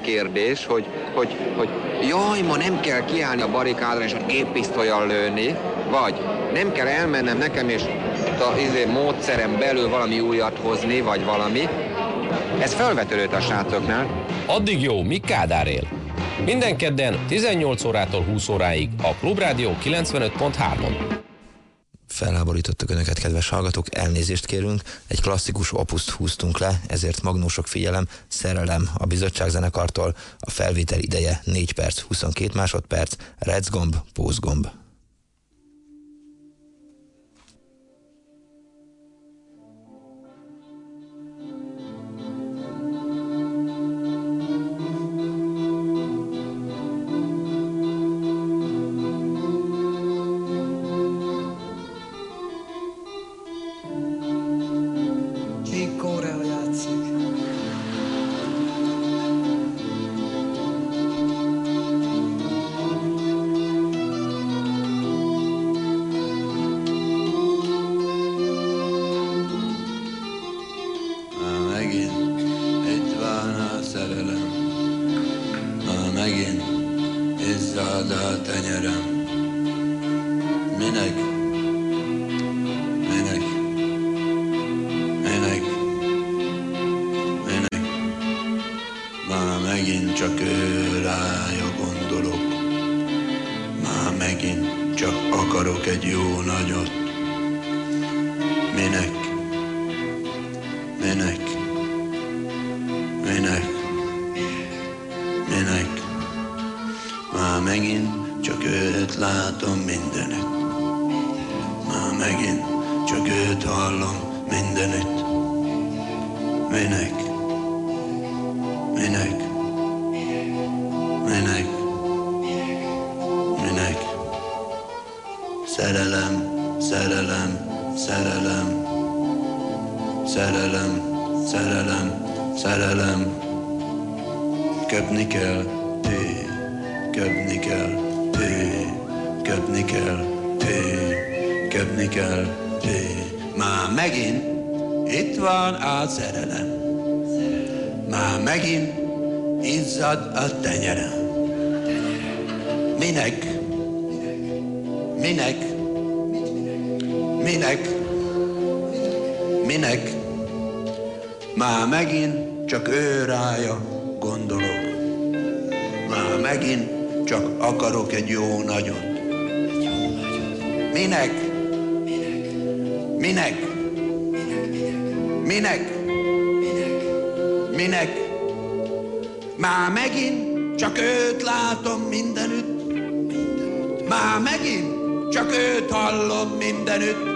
kérdés, hogy, hogy, hogy jaj, ma nem kell kiállni a barikádra és a géppisztolyal lőni, vagy nem kell elmennem nekem és a izé, módszerem belül valami újat hozni, vagy valami. Ez felvetődött a srácoknál. Addig jó, míg Kádár él. Minden kedden 18 órától 20 óráig a Klubrádió 95.3-on felháborítottak önöket, kedves hallgatók, elnézést kérünk, egy klasszikus opuszt húztunk le, ezért magnósok figyelem, szerelem a bizottságzenekartól, a felvétel ideje 4 perc 22 másodperc, recgomb, pózgomb. Szerelem, szerelem, szerelem. Köpni kell, té, köpni kell, té, köpni kell, té, köpni kell, té. Már megint itt van a szerelem. Már megint izzad a tenyerem. Minek? Minek? Minek? Minek? Már megint csak ő rája gondolok. Már megint csak akarok egy jó nagyot. Minek? Minek? Minek? Minek? Már megint csak őt látom mindenütt. Már megint csak őt hallom mindenütt.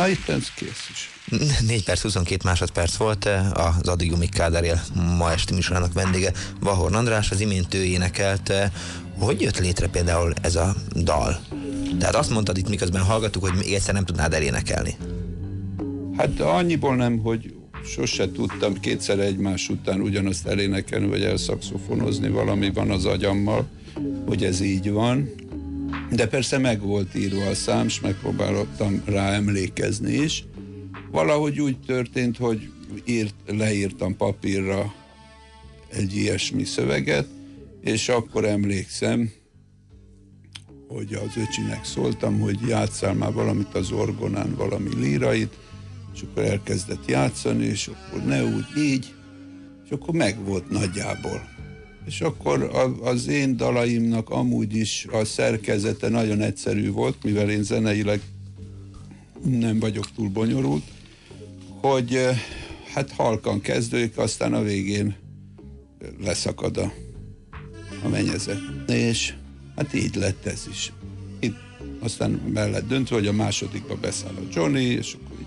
Na itt ez kész is. 4 perc 22 másodperc volt eh, az addig Jumik Kádárjel ma esti műsorának vendége Vahorn András, az imént ő énekelt. eh, Hogy jött létre például ez a dal? Tehát azt mondtad itt miközben hallgattuk, hogy még egyszer nem tudnád elénekelni. Hát annyiból nem, hogy sose tudtam kétszer egymás után ugyanazt elénekelni, vagy elszakszofonozni, valami van az agyammal, hogy ez így van. De persze meg volt írva a szám, és megpróbáltam rá emlékezni is. Valahogy úgy történt, hogy írt, leírtam papírra egy ilyesmi szöveget, és akkor emlékszem, hogy az öcsinek szóltam, hogy játszál már valamit az orgonán, valami lírait, és akkor elkezdett játszani, és akkor ne úgy, így, és akkor meg volt nagyjából. És akkor az én dalaimnak amúgy is a szerkezete nagyon egyszerű volt, mivel én zeneileg nem vagyok túl bonyolult, hogy eh, hát halkan kezdődik, aztán a végén leszakad a, a menyezet. És hát így lett ez is. Itt aztán mellett döntve, hogy a másodikba beszáll a Johnny, és akkor így.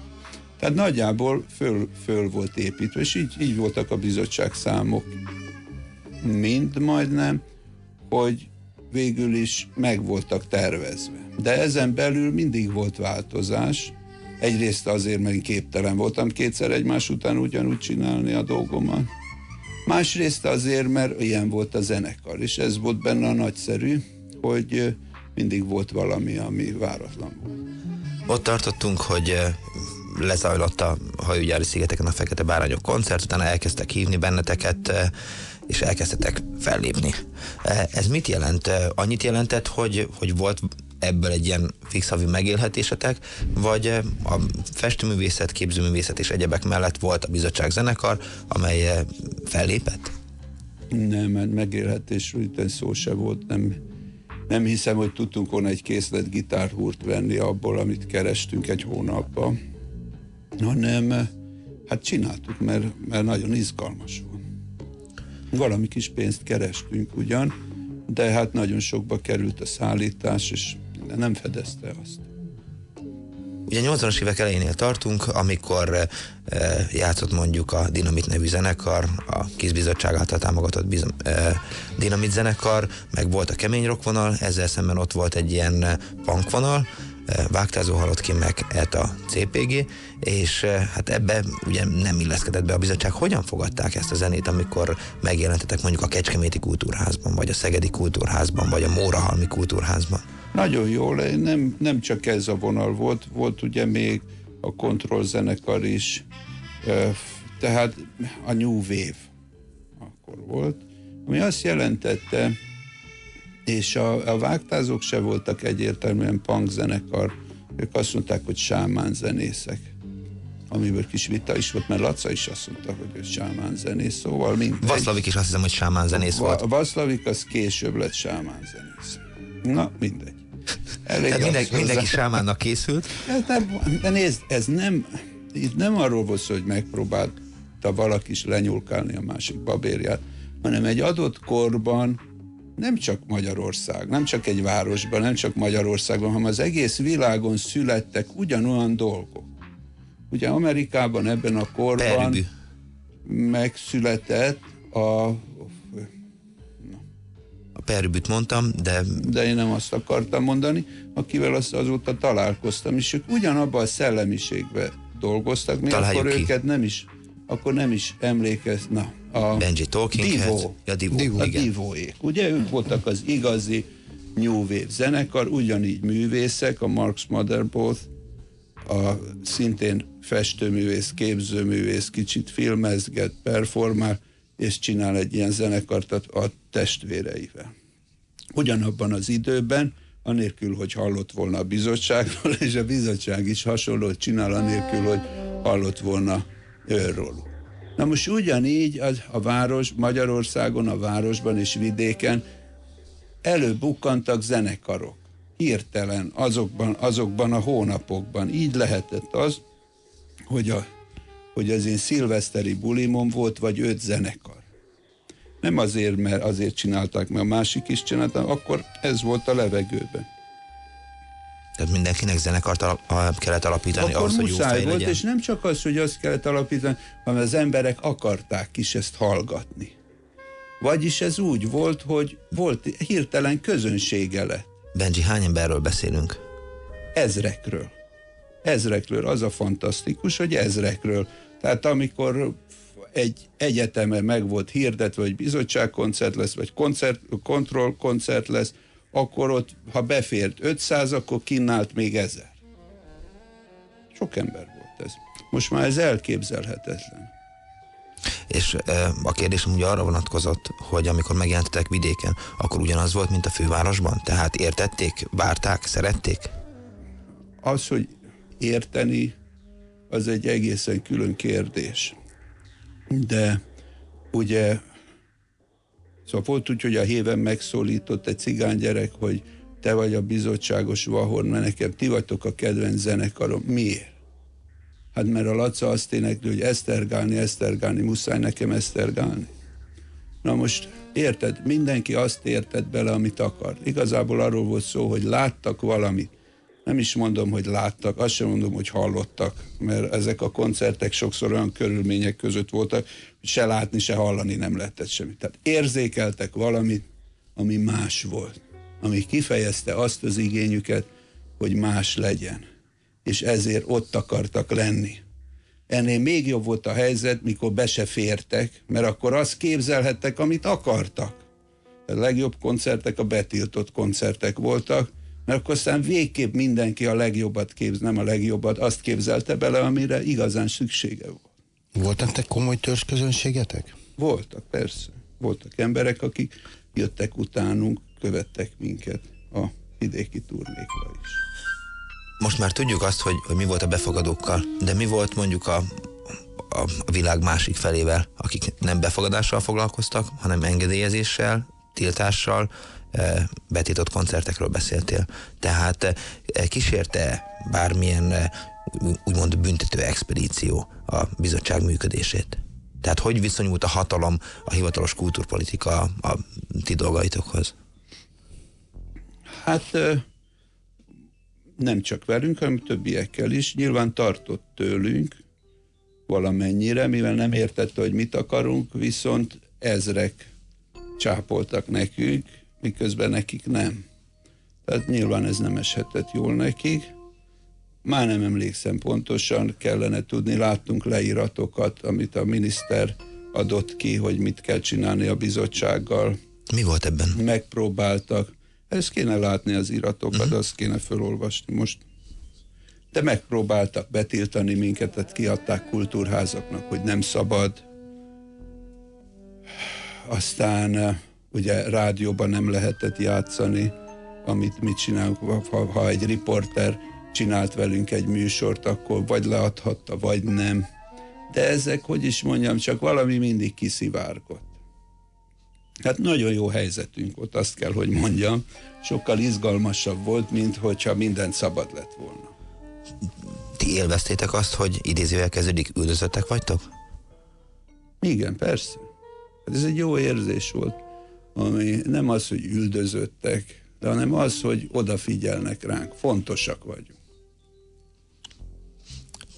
Tehát nagyjából föl, föl volt építve, és így, így voltak a bizottság számok mind majdnem, hogy végül is meg voltak tervezve. De ezen belül mindig volt változás. Egyrészt azért, mert én képtelen voltam kétszer egymás után ugyanúgy csinálni a dolgomat. Másrészt azért, mert ilyen volt a zenekar, és ez volt benne a nagyszerű, hogy mindig volt valami, ami váratlan volt. Ott tartottunk, hogy lezajlott a hajógyári szigeteken a Fekete Bárányok koncert, utána elkezdtek hívni benneteket, és elkezdtetek fellépni. Ez mit jelent? Annyit jelentett, hogy, hogy volt ebből egy ilyen fixhavi megélhetésetek, vagy a festőművészet, képzőművészet és egyebek mellett volt a bizottság zenekar, amely fellépett? Nem, mert megélhetésről itt szó se volt, nem, nem hiszem, hogy tudtunk volna egy készlet gitárhúrt venni abból, amit kerestünk egy hónapban, hanem hát csináltuk, mert, mert nagyon izgalmas volt. Valami kis pénzt kerestünk ugyan, de hát nagyon sokba került a szállítás, és nem fedezte azt. Ugye 80-as évek elejénél tartunk, amikor e, játszott mondjuk a Dinamit nevű zenekar, a Kizbizottság által támogatott biz, e, Dinamit zenekar, meg volt a kemény rockvonal, ezzel szemben ott volt egy ilyen punkvonal, e, Vágtázó halott ki meg a CPG, és e, hát ebbe ugye nem illeszkedett be a bizottság. Hogyan fogadták ezt a zenét, amikor megjelentetek mondjuk a Kecskeméti Kultúrházban, vagy a Szegedi Kultúrházban, vagy a Mórahalmi Kultúrházban? Nagyon jól, nem, nem csak ez a vonal volt, volt ugye még a kontrollzenekar is, tehát a New Wave akkor volt, ami azt jelentette, és a, a vágtázók se voltak egyértelműen punk zenekar, ők azt mondták, hogy sámán zenészek amiből kis vita is volt, mert Laca is azt mondta, hogy ő sámán zenész, szóval mindegy. Vaszlavik is azt hiszem, hogy sámán zenész volt. A Vaszlavik az később lett sámán zenész. Na, mindegy. Elég Tehát mindenki, mindenki sámánnak készült? Ez nem, de nézd, ez nem, itt nem arról volt hogy megpróbálta valaki is lenyulkálni a másik babérját, hanem egy adott korban nem csak Magyarország, nem csak egy városban, nem csak Magyarországon, hanem az egész világon születtek ugyanolyan dolgok. Ugye Amerikában ebben a korban Peribű. megszületett a Perübüt mondtam, de... De én nem azt akartam mondani, akivel az, azóta találkoztam, és ők ugyanabban a szellemiségben dolgoztak, még Találjuk akkor ki. őket nem is, akkor nem is emlékez, na, a Benji Talking Divo, ja, Divo, Divo, a Divoék. Ugye ők voltak az igazi New Wave zenekar, ugyanígy művészek, a Marx Motherboth, a szintén festőművész, képzőművész, kicsit filmezget, performál, és csinál egy ilyen zenekart a testvéreivel. Ugyanabban az időben, anélkül, hogy hallott volna a bizottságról, és a bizottság is hasonlót csinál, anélkül, hogy hallott volna őről. Na most ugyanígy az, a város, Magyarországon, a városban és vidéken előbukkantak zenekarok. Hirtelen, azokban, azokban a hónapokban. Így lehetett az, hogy a hogy az én szilveszteri bulimom volt, vagy öt zenekar. Nem azért, mert azért csinálták, mert a másik is csinálta, akkor ez volt a levegőben. Tehát mindenkinek zenekart al- kellett alapítani Akkor ahhoz, hogy volt, legyen. és nem csak az, hogy azt kellett alapítani, hanem az emberek akarták is ezt hallgatni. Vagyis ez úgy volt, hogy volt hirtelen közönsége lett. Benji, hány emberről beszélünk? Ezrekről. Ezrekről. Az a fantasztikus, hogy ezrekről. Tehát amikor egy egyeteme meg volt hirdetve, hogy bizottságkoncert lesz, vagy koncert, kontrollkoncert lesz, akkor ott, ha befért 500, akkor kinnált még ezer. Sok ember volt ez. Most már ez elképzelhetetlen. És a kérdésem ugye arra vonatkozott, hogy amikor megjelentetek vidéken, akkor ugyanaz volt, mint a fővárosban? Tehát értették, várták, szerették? Az, hogy érteni, az egy egészen külön kérdés. De ugye, szóval volt úgy, hogy a héven megszólított egy cigány gyerek, hogy te vagy a bizottságos vahorn, mert nekem ti vagytok a kedvenc zenekarom. Miért? Hát mert a Laca azt énekli, hogy esztergálni, esztergálni, muszáj nekem esztergálni. Na most érted, mindenki azt értett bele, amit akar. Igazából arról volt szó, hogy láttak valamit nem is mondom, hogy láttak, azt sem mondom, hogy hallottak, mert ezek a koncertek sokszor olyan körülmények között voltak, se látni, se hallani nem lehetett semmit. Tehát érzékeltek valamit, ami más volt, ami kifejezte azt az igényüket, hogy más legyen. És ezért ott akartak lenni. Ennél még jobb volt a helyzet, mikor be se fértek, mert akkor azt képzelhettek, amit akartak. A legjobb koncertek a betiltott koncertek voltak, mert akkor aztán végképp mindenki a legjobbat képz, nem a legjobbat, azt képzelte bele, amire igazán szüksége volt. Voltak te komoly törzsközönségetek? Voltak, persze. Voltak emberek, akik jöttek utánunk, követtek minket a vidéki turnékra is. Most már tudjuk azt, hogy, hogy mi volt a befogadókkal, de mi volt mondjuk a, a, világ másik felével, akik nem befogadással foglalkoztak, hanem engedélyezéssel, tiltással, e, betított koncertekről beszéltél. Tehát e, kísérte bármilyen e, úgymond büntető expedíció a bizottság működését? Tehát hogy viszonyult a hatalom, a hivatalos kultúrpolitika a ti dolgaitokhoz? Hát nem csak velünk, hanem többiekkel is. Nyilván tartott tőlünk valamennyire, mivel nem értette, hogy mit akarunk, viszont ezrek csápoltak nekünk, miközben nekik nem. Tehát nyilván ez nem eshetett jól nekik. Már nem emlékszem pontosan, kellene tudni, láttunk leíratokat, amit a miniszter adott ki, hogy mit kell csinálni a bizottsággal. Mi volt ebben? Megpróbáltak. Ezt kéne látni az iratokat, uh-huh. azt kéne felolvasni most. De megpróbáltak betiltani minket, tehát kiadták kultúrházaknak, hogy nem szabad. Aztán eh, ugye rádióban nem lehetett játszani, amit mit csinálunk, ha, ha egy riporter csinált velünk egy műsort, akkor vagy leadhatta, vagy nem. De ezek, hogy is mondjam, csak valami mindig kiszivárgott. Hát nagyon jó helyzetünk volt, azt kell, hogy mondjam. Sokkal izgalmasabb volt, mint hogyha minden szabad lett volna. Ti élveztétek azt, hogy idézővel kezdődik, üldözöttek vagytok? Igen, persze. Hát ez egy jó érzés volt, ami nem az, hogy üldözöttek, de hanem az, hogy odafigyelnek ránk, fontosak vagyunk.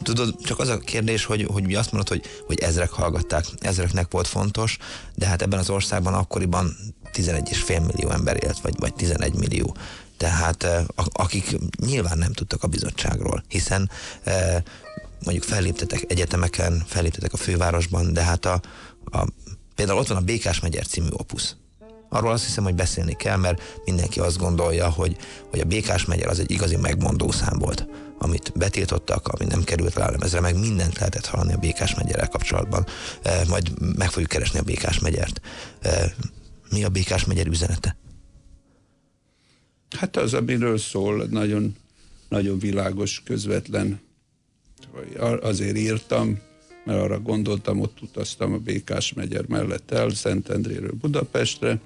Tudod, csak az a kérdés, hogy, hogy mi azt mondod, hogy, hogy ezrek hallgatták, ezreknek volt fontos, de hát ebben az országban akkoriban 11,5 millió ember élt, vagy, vagy 11 millió. Tehát eh, akik nyilván nem tudtak a bizottságról, hiszen eh, mondjuk felléptetek egyetemeken, felléptetek a fővárosban, de hát a, a, például ott van a Békás Megyer című opusz. Arról azt hiszem, hogy beszélni kell, mert mindenki azt gondolja, hogy, hogy a Békás Megyer az egy igazi megmondó szám volt amit betiltottak, ami nem került rá lemezre, meg mindent lehetett hallani a Békás megyerrel kapcsolatban. E, majd meg fogjuk keresni a Békás megyert. E, mi a Békás megyer üzenete? Hát az, amiről szól, nagyon, nagyon világos, közvetlen. Azért írtam, mert arra gondoltam, ott utaztam a Békás megyer mellett el, Szentendréről Budapestre,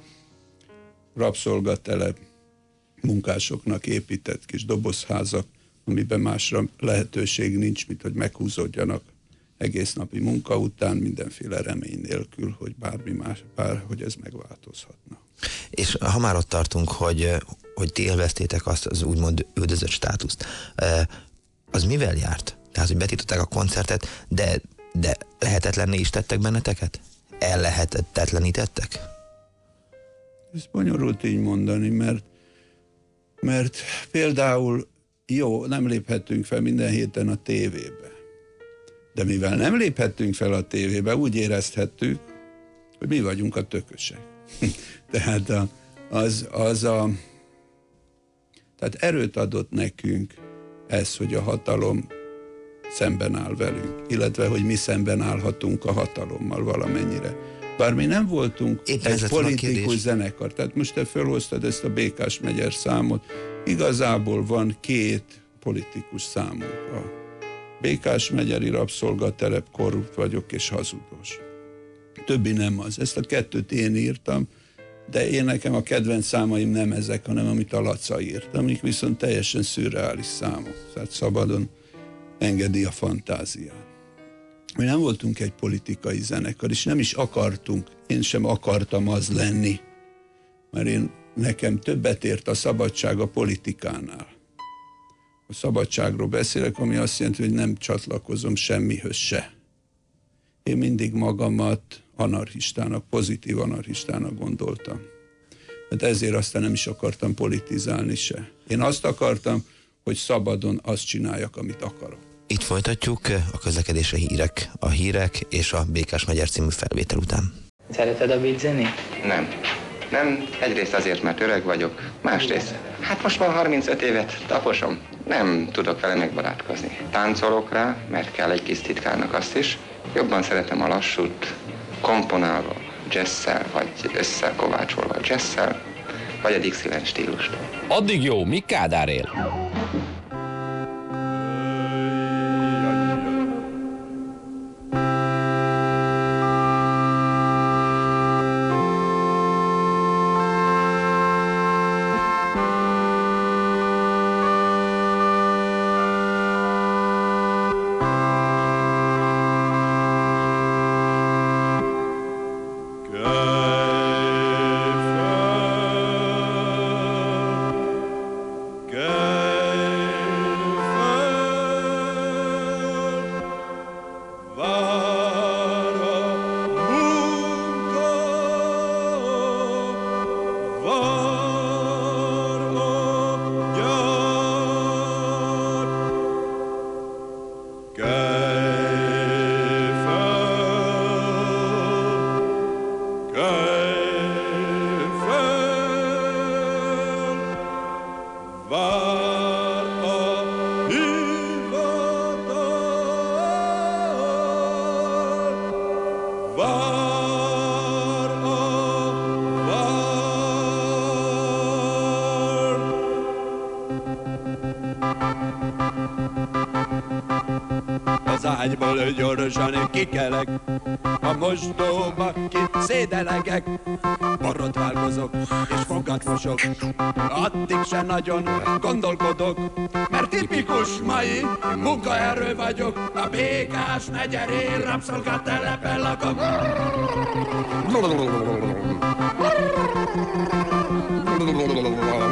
rabszolgatelep, munkásoknak épített kis dobozházak, amiben másra lehetőség nincs, mint hogy meghúzódjanak egész napi munka után, mindenféle remény nélkül, hogy bármi más, bár, hogy ez megváltozhatna. És ha már ott tartunk, hogy, hogy ti élveztétek azt az úgymond üldözött státuszt, az mivel járt? Tehát, hogy betították a koncertet, de, de lehetetlenné is tettek benneteket? Ellehetetlenítettek? Ez bonyolult így mondani, mert, mert például jó, nem léphettünk fel minden héten a tévébe. De mivel nem léphettünk fel a tévébe, úgy érezhettük, hogy mi vagyunk a tökösek. tehát a, az, az a... Tehát erőt adott nekünk ez, hogy a hatalom szemben áll velünk, illetve hogy mi szemben állhatunk a hatalommal valamennyire. Bár mi nem voltunk Éppen egy politikus zenekar, tehát most te felhoztad ezt a Békás megyer számot, igazából van két politikus számunk. A Békás megyeri rabszolgatelep, korrupt vagyok és hazudós. Többi nem az. Ezt a kettőt én írtam, de én nekem a kedvenc számaim nem ezek, hanem amit a Laca írt, amik viszont teljesen szürreális számok. Tehát szabadon engedi a fantáziát. Mi nem voltunk egy politikai zenekar, és nem is akartunk, én sem akartam az lenni, mert én nekem többet ért a szabadság a politikánál. A szabadságról beszélek, ami azt jelenti, hogy nem csatlakozom semmihöz se. Én mindig magamat anarchistának, pozitív anarchistának gondoltam. mert ezért aztán nem is akartam politizálni se. Én azt akartam, hogy szabadon azt csináljak, amit akarok. Itt folytatjuk a közlekedési hírek, a hírek és a Békás Megyer című felvétel után. Szereted a beat zenét? Nem. Nem, egyrészt azért, mert öreg vagyok, másrészt, hát most már 35 évet taposom, nem tudok vele megbarátkozni. Táncolok rá, mert kell egy kis titkárnak azt is, jobban szeretem a lassút, komponálva, jazzszel, vagy összekovácsolva jazzszel, vagy a Dixieland stílust. Addig jó, mi Kádár él? Gyorsan kikelek, a mosdóba szédelegek, borotválkozok és fogat mosok, addig se nagyon gondolkodok, mert tipikus mai munkaerő vagyok, a békás negyerén rabszolgatelepen lakom.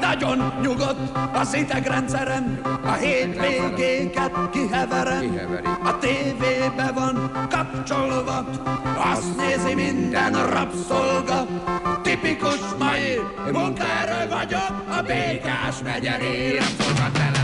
Nagyon nyugodt az idegrendszerem, a hétvégéket kiheverem. A tévébe van kapcsolva, azt nézi minden rabszolga. Tipikus mai munkaerő vagyok, a békás megyeri rabszolgatelepen. Ó,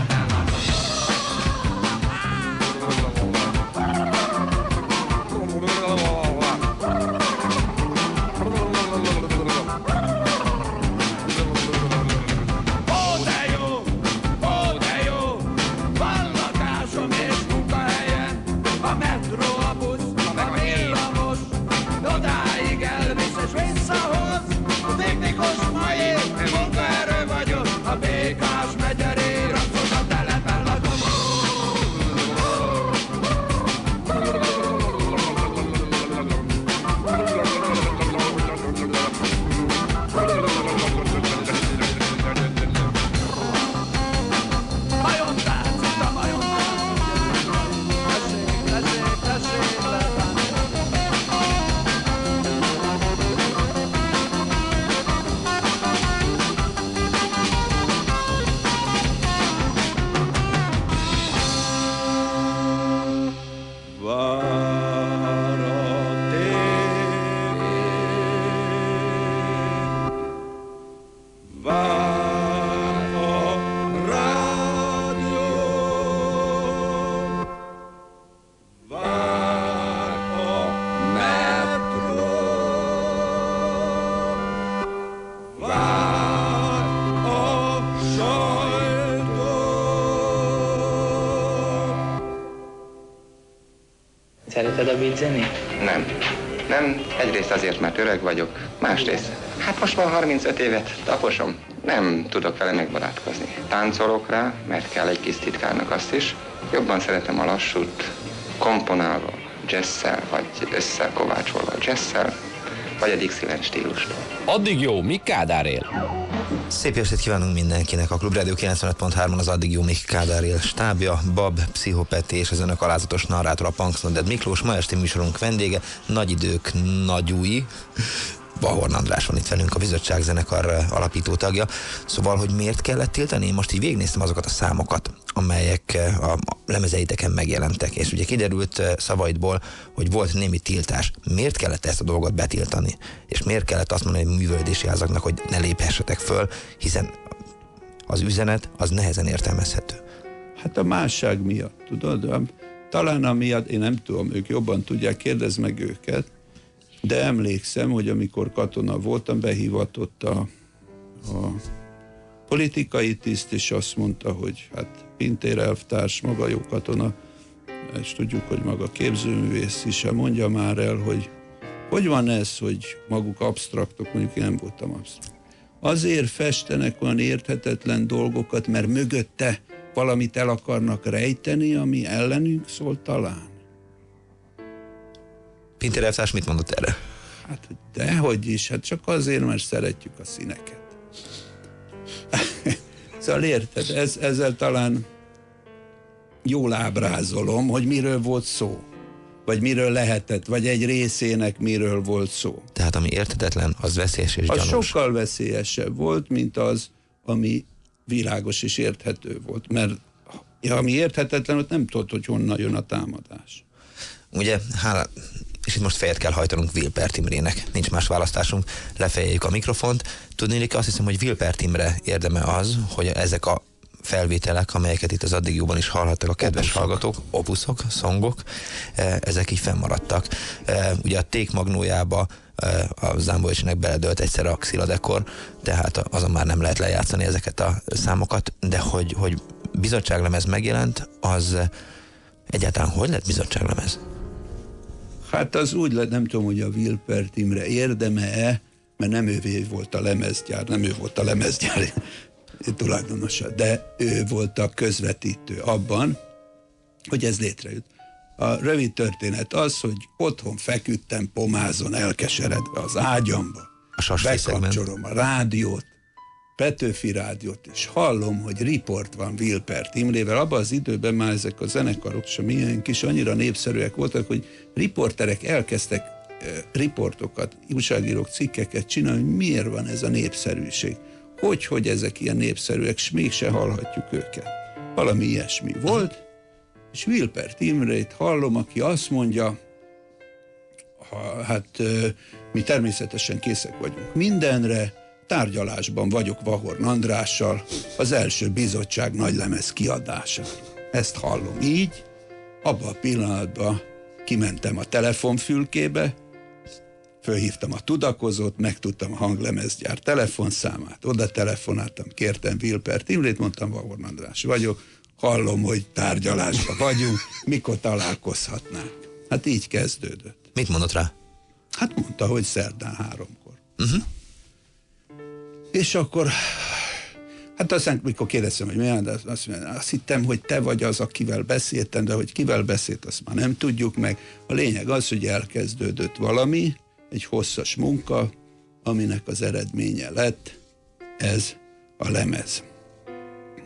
Szereted a beat zenét? Nem. Nem, egyrészt azért, mert öreg vagyok, másrészt, hát most már 35 évet taposom, nem tudok vele megbarátkozni. Táncolok rá, mert kell egy kis titkárnak azt is, jobban szeretem a lassút, komponálva, jazzszel, vagy összekovácsolva jazzszel, vagy a Dixieland stílust. Addig jó, mi Kádár él? Szép estét kívánunk mindenkinek. A Klubrádió 95.3-on az addig jó Mik Kádár él stábja, Bab, Pszichopeti és az önök alázatos narrátor a Punksnoded Miklós. Ma esti műsorunk vendége, nagy idők, nagy új, Vahorn András van itt velünk, a bizottság zenekar alapító tagja. Szóval, hogy miért kellett tiltani? Én most így végignéztem azokat a számokat, amelyek a lemezeiteken megjelentek, és ugye kiderült szavaidból, hogy volt némi tiltás. Miért kellett ezt a dolgot betiltani? És miért kellett azt mondani a művölődési házaknak, hogy ne léphessetek föl, hiszen az üzenet az nehezen értelmezhető. Hát a másság miatt, tudod? Talán amiatt, én nem tudom, ők jobban tudják, kérdezd meg őket, de emlékszem, hogy amikor katona voltam, behívatott a, a politikai tiszt, és azt mondta, hogy hát Pintér elvtárs, maga jó katona, és tudjuk, hogy maga képzőművész is, mondja már el, hogy hogy van ez, hogy maguk absztraktok, mondjuk én nem voltam absztrakt. Azért festenek olyan érthetetlen dolgokat, mert mögötte valamit el akarnak rejteni, ami ellenünk szól talán. Pintér elvtárs mit mondott erre? Hát dehogy is, hát csak azért, mert szeretjük a színeket. szóval érted, ez, ezzel talán jól ábrázolom, hogy miről volt szó. Vagy miről lehetett, vagy egy részének miről volt szó. Tehát ami értetetlen, az veszélyes és az gyanús. sokkal veszélyesebb volt, mint az, ami világos és érthető volt. Mert ja, ami érthetetlen, ott nem tudod, hogy honnan jön a támadás. Ugye, hála, és itt most fejet kell hajtanunk Wilpert Imrének. Nincs más választásunk, lefejeljük a mikrofont. Tudni, azt hiszem, hogy Wilpert Imre érdeme az, hogy ezek a felvételek, amelyeket itt az addigióban is hallhattak a kedves opuszok. hallgatók, opuszok, szongok, e, ezek így fennmaradtak. E, ugye a Ték Magnójába e, a Zámbolycsinek beledölt egyszer a Xiladekor, tehát azon már nem lehet lejátszani ezeket a számokat, de hogy, hogy bizottságlemez megjelent, az egyáltalán hogy lett bizottságlemez? Hát az úgy lett, nem tudom, hogy a Wilpert Imre érdeme-e, mert nem ővé volt a lemezgyár, nem ő volt a lemezgyár tulajdonosa, de ő volt a közvetítő abban, hogy ez létrejött. A rövid történet az, hogy otthon feküdtem pomázon elkeseredve az ágyamba, a bekapcsolom a rádiót, Petőfi rádiót, és hallom, hogy riport van Wilpert Imrével. Abban az időben már ezek a zenekarok sem milyen kis annyira népszerűek voltak, hogy riporterek elkezdtek riportokat, újságírók cikkeket csinálni, hogy miért van ez a népszerűség. Hogy, hogy ezek ilyen népszerűek, és mégse hallhatjuk őket. Valami ilyesmi volt, és Wilpert Imrét hallom, aki azt mondja, ha, hát mi természetesen készek vagyunk mindenre, tárgyalásban vagyok Vahorn Andrással az első bizottság nagylemez kiadása. Ezt hallom így, abban a pillanatban kimentem a telefonfülkébe, fölhívtam a tudakozót, megtudtam a hanglemezgyár telefonszámát, oda telefonáltam, kértem Vilpert Imrét, mondtam, Vahorn András vagyok, hallom, hogy tárgyalásban vagyunk, mikor találkozhatnánk. Hát így kezdődött. Mit mondott rá? Hát mondta, hogy szerdán háromkor. Uh-huh. És akkor, hát aztán, mikor kérdeztem, hogy milyen, de azt, mondja, azt hittem, hogy te vagy az, akivel beszéltem, de hogy kivel beszélt, azt már nem tudjuk meg. A lényeg az, hogy elkezdődött valami, egy hosszas munka, aminek az eredménye lett ez a lemez.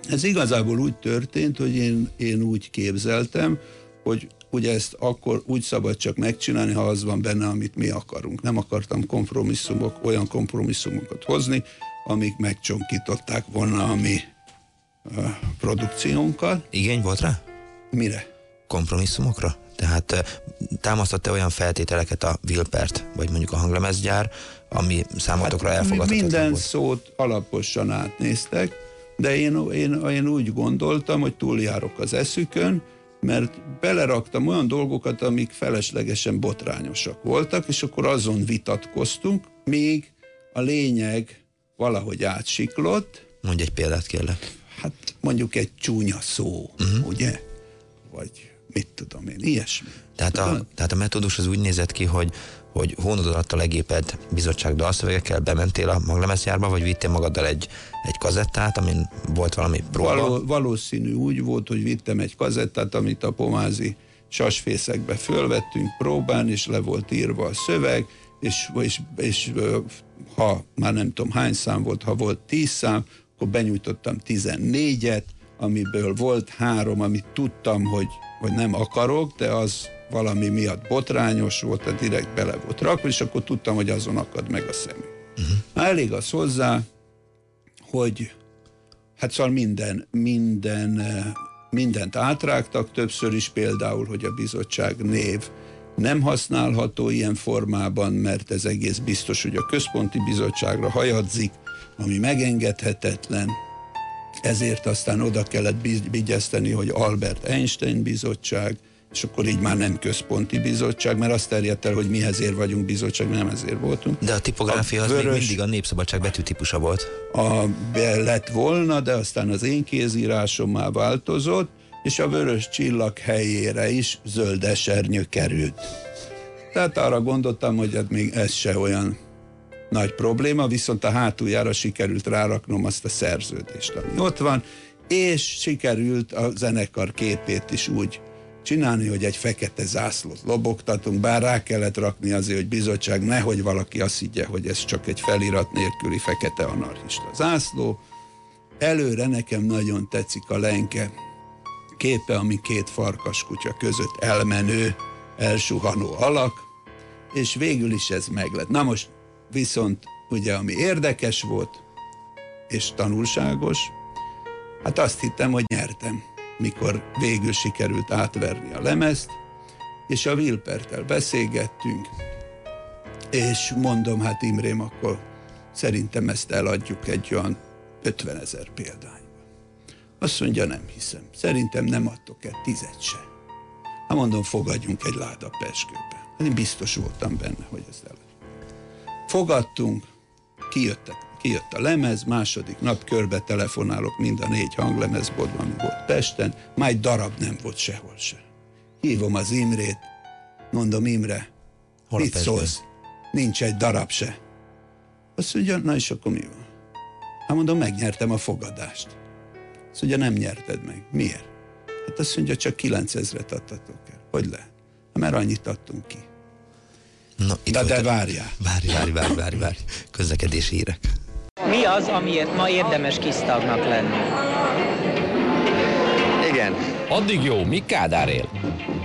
Ez igazából úgy történt, hogy én, én úgy képzeltem, hogy ugye ezt akkor úgy szabad csak megcsinálni, ha az van benne, amit mi akarunk. Nem akartam kompromisszumok, olyan kompromisszumokat hozni, amik megcsonkították volna a mi uh, produkciónkat. Igény volt rá? Mire? Kompromisszumokra? Tehát támasztott-e olyan feltételeket a Wilpert, vagy mondjuk a hanglemezgyár, ami számotokra hát, elfogadható Minden volt? szót alaposan átnéztek, de én, én, én úgy gondoltam, hogy túljárok az eszükön, mert beleraktam olyan dolgokat, amik feleslegesen botrányosak voltak, és akkor azon vitatkoztunk, még a lényeg valahogy átsiklott. Mondj egy példát, kérlek. Hát mondjuk egy csúnya szó, uh-huh. ugye? Vagy mit tudom én, ilyesmi. Tehát a, tehát a metódus az úgy nézett ki, hogy hogy hónod alatt a legépelt bizottság dalszövegekkel bementél a maglemezjárba, vagy vittél magaddal egy, egy kazettát, amin volt valami próba? Való, valószínű úgy volt, hogy vittem egy kazettát, amit a pomázi sasfészekbe fölvettünk próbán, és le volt írva a szöveg, és, és, és ha már nem tudom hány szám volt, ha volt tíz szám, akkor benyújtottam 14-et, amiből volt három, amit tudtam, hogy, hogy nem akarok, de az valami miatt botrányos volt, tehát direkt bele volt rakva, és akkor tudtam, hogy azon akad meg a szemük. Uh-huh. Elég az hozzá, hogy hát szóval minden, minden, mindent átrágtak többször is, például, hogy a bizottság név nem használható ilyen formában, mert ez egész biztos, hogy a központi bizottságra hajadzik, ami megengedhetetlen, ezért aztán oda kellett vigyezteni, hogy Albert Einstein bizottság, és akkor így már nem központi bizottság, mert azt terjedt el, hogy mi ezért vagyunk bizottság, nem ezért voltunk. De a tipográfia a az vörös, még mindig a népszabadság betűtípusa volt. A, lett volna, de aztán az én kézírásom már változott, és a vörös csillag helyére is zöld esernyő került. Tehát arra gondoltam, hogy hát még ez se olyan nagy probléma, viszont a hátuljára sikerült ráraknom azt a szerződést, ami ott van, és sikerült a zenekar képét is úgy csinálni, hogy egy fekete zászlót lobogtatunk, bár rá kellett rakni azért, hogy bizottság, nehogy valaki azt higgye, hogy ez csak egy felirat nélküli fekete anarchista zászló. Előre nekem nagyon tetszik a lenke képe, ami két farkas kutya között elmenő, elsuhanó alak, és végül is ez meglett. Na most viszont ugye ami érdekes volt, és tanulságos, hát azt hittem, hogy nyertem mikor végül sikerült átverni a lemezt, és a Wilpertel beszélgettünk, és mondom, hát Imrém, akkor szerintem ezt eladjuk egy olyan 50 ezer példányba. Azt mondja, nem hiszem. Szerintem nem adtok el tizet se. Hát mondom, fogadjunk egy láda peskőbe. Hát én biztos voltam benne, hogy ezt eladjuk. Fogadtunk, kijöttek kijött a lemez, második nap körbe telefonálok mind a négy hanglemezboltban, ami volt Pesten, már egy darab nem volt sehol se. Hívom az Imrét, mondom Imre, Hol mit szólsz? Nincs egy darab se. Azt mondja, na és akkor mi van? Hát mondom, megnyertem a fogadást. Azt mondja, nem nyerted meg. Miért? Hát azt mondja, csak 9000-et adtatok el. Hogy lehet? Hát mert annyit adtunk ki. Na, de, de várjál. Várj, várj, várj, várj, várj. Közlekedési hírek. Mi az, amiért ma érdemes kisztagnak lenni? Igen. Addig jó, mi Kádár él.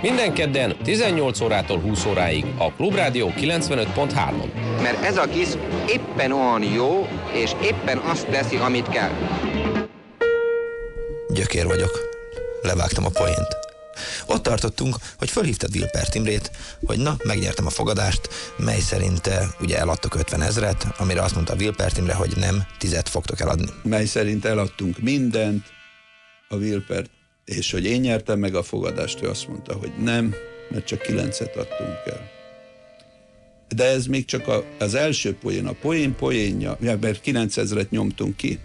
Minden kedden 18 órától 20 óráig a Klubrádió 95.3-on. Mert ez a kis éppen olyan jó, és éppen azt teszi, amit kell. Gyökér vagyok. Levágtam a poént. Ott tartottunk, hogy fölhívtad Wilpert Imrét, hogy na, megnyertem a fogadást, mely szerint eh, ugye eladtok 50 ezret, amire azt mondta Wilpert Imre, hogy nem, tizet fogtok eladni. Mely szerint eladtunk mindent, a Wilpert, és hogy én nyertem meg a fogadást, ő azt mondta, hogy nem, mert csak kilencet adtunk el. De ez még csak a, az első poén, a poén poénja, mert 9000-et nyomtunk ki.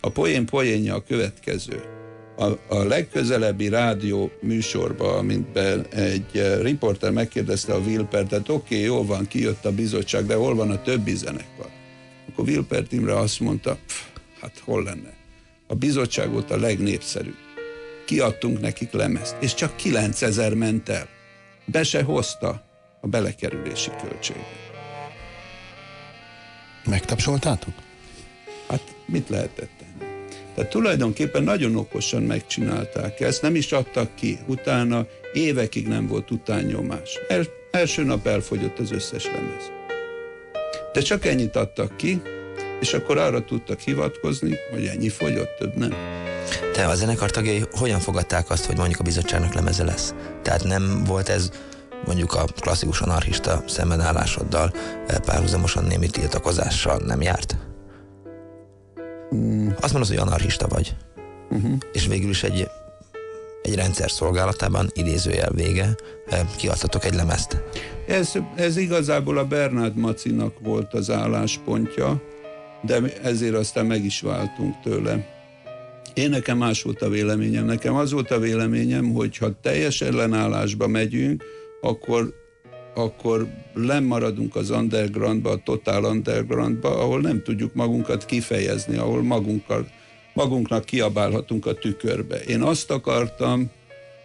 A poén poénja a következő a, a legközelebbi rádió műsorba, amintben egy eh, riporter megkérdezte a Wilpert, tehát oké, okay, jó van, kijött a bizottság, de hol van a többi zenekar? Akkor Wilpert Imre azt mondta, hát hol lenne? A bizottság volt a legnépszerűbb. Kiadtunk nekik lemezt, és csak 9000 ment el. Be se hozta a belekerülési költséget. Megtapsoltátok? Hát mit lehetett? Tehát tulajdonképpen nagyon okosan megcsinálták ezt, nem is adtak ki. Utána évekig nem volt utánnyomás. El, első nap elfogyott az összes lemez. De csak ennyit adtak ki, és akkor arra tudtak hivatkozni, hogy ennyi fogyott, több nem. Te a zenekar tagjai hogyan fogadták azt, hogy mondjuk a bizottságnak lemeze lesz? Tehát nem volt ez mondjuk a klasszikus anarchista szembenállásoddal eh, párhuzamosan némi tiltakozással nem járt? Mm. Azt mondod, hogy anarchista vagy. Uh-huh. És végül is egy, egy rendszer szolgálatában, idézőjel vége, eh, kiadtatok egy lemezt. Ez, ez igazából a Bernard Macinak volt az álláspontja, de ezért aztán meg is váltunk tőle. Én nekem más volt a véleményem. Nekem az volt a véleményem, hogy ha teljes ellenállásba megyünk, akkor akkor lemaradunk az undergroundba, a totál undergroundba, ahol nem tudjuk magunkat kifejezni, ahol magunkkal, magunknak kiabálhatunk a tükörbe. Én azt akartam,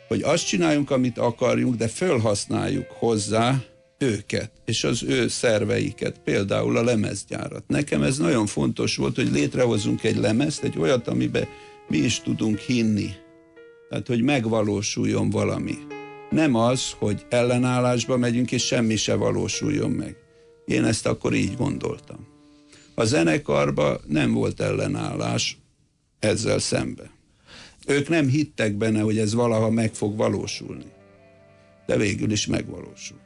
hogy azt csináljunk, amit akarjunk, de fölhasználjuk hozzá őket, és az ő szerveiket, például a lemezgyárat. Nekem ez nagyon fontos volt, hogy létrehozunk egy lemezt, egy olyat, amiben mi is tudunk hinni. Tehát, hogy megvalósuljon valami Nem az, hogy ellenállásba megyünk, és semmi se valósuljon meg. Én ezt akkor így gondoltam. A zenekarban nem volt ellenállás ezzel szembe. Ők nem hittek benne, hogy ez valaha meg fog valósulni. De végül is megvalósul.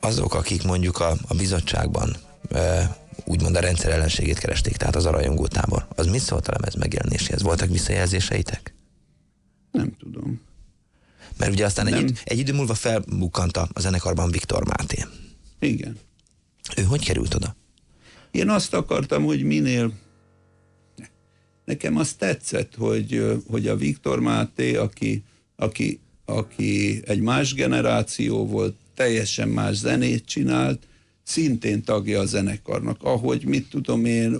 Azok, akik mondjuk a, a bizottságban e, úgymond a rendszer ellenségét keresték, tehát az a tábor, az mit szólt a lemez megjelenéséhez? Voltak visszajelzéseitek? Nem tudom. Mert ugye aztán egy, egy idő múlva felbukkant a zenekarban Viktor Máté. Igen. Ő hogy került oda? Én azt akartam, hogy minél nekem azt tetszett, hogy, hogy a Viktor Máté, aki, aki, aki egy más generáció volt, teljesen más zenét csinált, szintén tagja a zenekarnak. Ahogy, mit tudom én,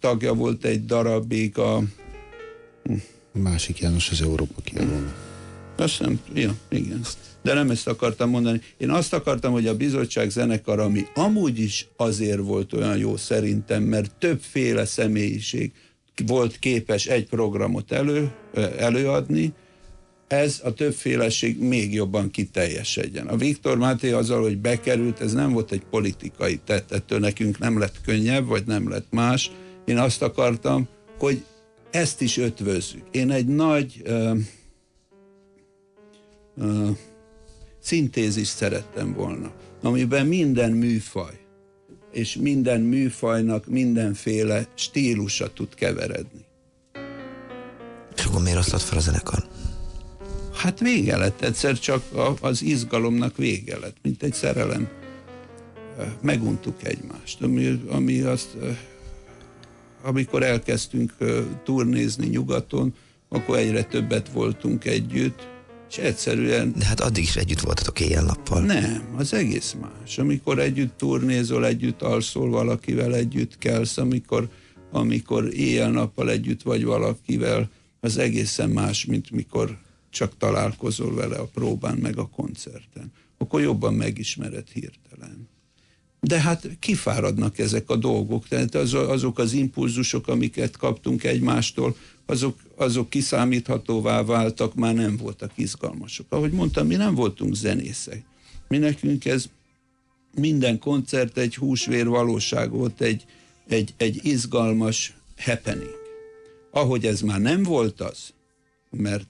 tagja volt egy darabig a... Másik János az Európa kiadónak. Azt nem, ja, igen. De nem ezt akartam mondani. Én azt akartam, hogy a bizottság zenekar, ami amúgy is azért volt olyan jó szerintem, mert többféle személyiség volt képes egy programot elő, előadni, ez a többféleség még jobban kiteljesedjen. A Viktor Máté azzal, hogy bekerült, ez nem volt egy politikai tett, ettől nekünk nem lett könnyebb, vagy nem lett más. Én azt akartam, hogy ezt is ötvözzük. Én egy nagy uh, uh, szintézist szerettem volna, amiben minden műfaj és minden műfajnak mindenféle stílusa tud keveredni. És akkor miért osztott fel a zenekar? Hát vége lett, egyszer csak az izgalomnak vége lett, mint egy szerelem. Meguntuk egymást, ami, ami azt, amikor elkezdtünk turnézni nyugaton, akkor egyre többet voltunk együtt, és egyszerűen... De hát addig is együtt voltatok éjjel-nappal. Nem, az egész más. Amikor együtt turnézol, együtt alszol valakivel, együtt kelsz, amikor, amikor éjjel-nappal együtt vagy valakivel, az egészen más, mint mikor csak találkozol vele a próbán, meg a koncerten. Akkor jobban megismered hirtelen. De hát kifáradnak ezek a dolgok, tehát az, azok az impulzusok, amiket kaptunk egymástól, azok, azok kiszámíthatóvá váltak, már nem voltak izgalmasok. Ahogy mondtam, mi nem voltunk zenészek. Mi nekünk ez minden koncert egy húsvér valóság volt, egy, egy, egy izgalmas happening. Ahogy ez már nem volt az, mert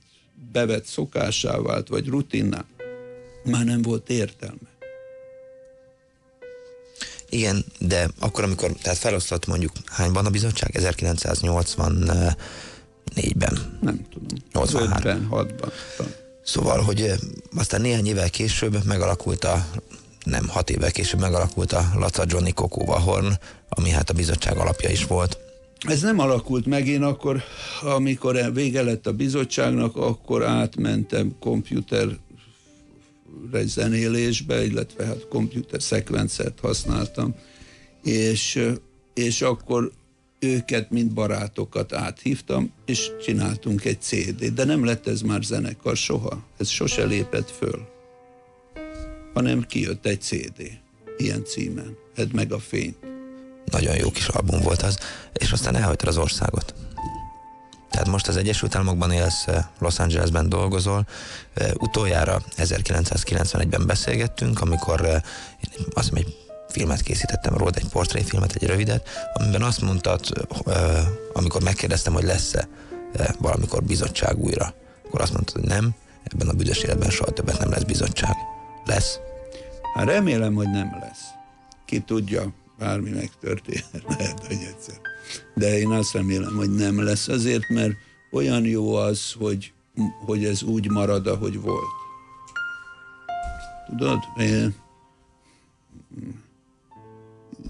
bevett szokásá vált, vagy rutinná, már nem volt értelme. Igen, de akkor, amikor, tehát felosztott mondjuk hányban a bizottság? 1980 négyben. Nem tudom. 83. 6-ban. Szóval, hogy aztán néhány évvel később megalakult a nem, hat évvel később megalakult a Laca Johnny Coco Vahorn, ami hát a bizottság alapja is volt. Ez nem alakult meg, én akkor, amikor vége lett a bizottságnak, akkor átmentem komputer zenélésbe, illetve hát komputer szekvencet használtam, és, és akkor őket, mint barátokat áthívtam, és csináltunk egy CD-t, de nem lett ez már zenekar soha. Ez sose lépett föl. Hanem kijött egy CD, ilyen címen. Edd meg a fényt. Nagyon jó kis album volt az, és aztán elhagytad az országot. Tehát most az Egyesült Államokban élsz, Los Angelesben dolgozol. Utoljára 1991-ben beszélgettünk, amikor azt hiszem egy filmet készítettem róla, egy portréfilmet, egy rövidet, amiben azt mondtad, amikor megkérdeztem, hogy lesz-e valamikor bizottság újra, akkor azt mondtad, hogy nem, ebben a büdös életben soha többet nem lesz bizottság. Lesz? Hát remélem, hogy nem lesz. Ki tudja, bármi megtörténhet, lehet, hogy egyszer. De én azt remélem, hogy nem lesz azért, mert olyan jó az, hogy, hogy ez úgy marad, ahogy volt. Tudod, én,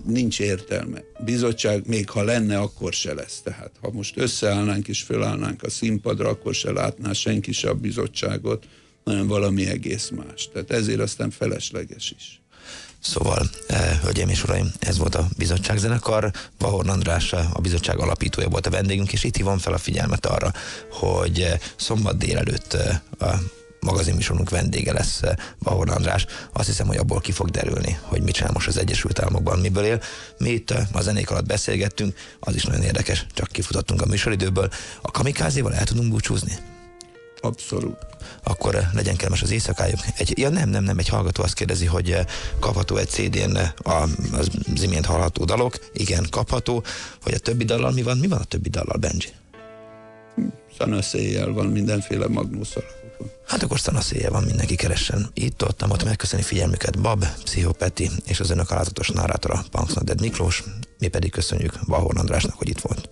nincs értelme. Bizottság, még ha lenne, akkor se lesz. Tehát ha most összeállnánk és fölállnánk a színpadra, akkor se látná senki se a bizottságot, hanem valami egész más. Tehát ezért aztán felesleges is. Szóval, eh, hölgyeim és uraim, ez volt a bizottságzenekar. Vahorn András, a bizottság alapítója volt a vendégünk, és itt hívom fel a figyelmet arra, hogy eh, szombat délelőtt eh, magazinműsorunk vendége lesz Bahor András. Azt hiszem, hogy abból ki fog derülni, hogy mit csinál most az Egyesült Államokban, miből él. Mi itt a zenék alatt beszélgettünk, az is nagyon érdekes, csak kifutottunk a műsoridőből. A kamikázéval el tudunk búcsúzni? Abszolút. akkor eh, legyen kellemes az éjszakájuk. Egy, ja nem, nem, nem, egy hallgató azt kérdezi, hogy eh, kapható egy CD-n eh, a, az imént hallható dalok. Igen, kapható. Hogy a többi dallal mi van? Mi van a többi dallal, Benji? Szanaszéjjel van mindenféle magnószal. Hát akkor szanaszéje van, mindenki keressen. Itt, ott, ott megköszöni figyelmüket Bab, Pszichopeti és az önök alázatos narrátora Punksnoded Miklós, mi pedig köszönjük Vahorn Andrásnak, hogy itt volt.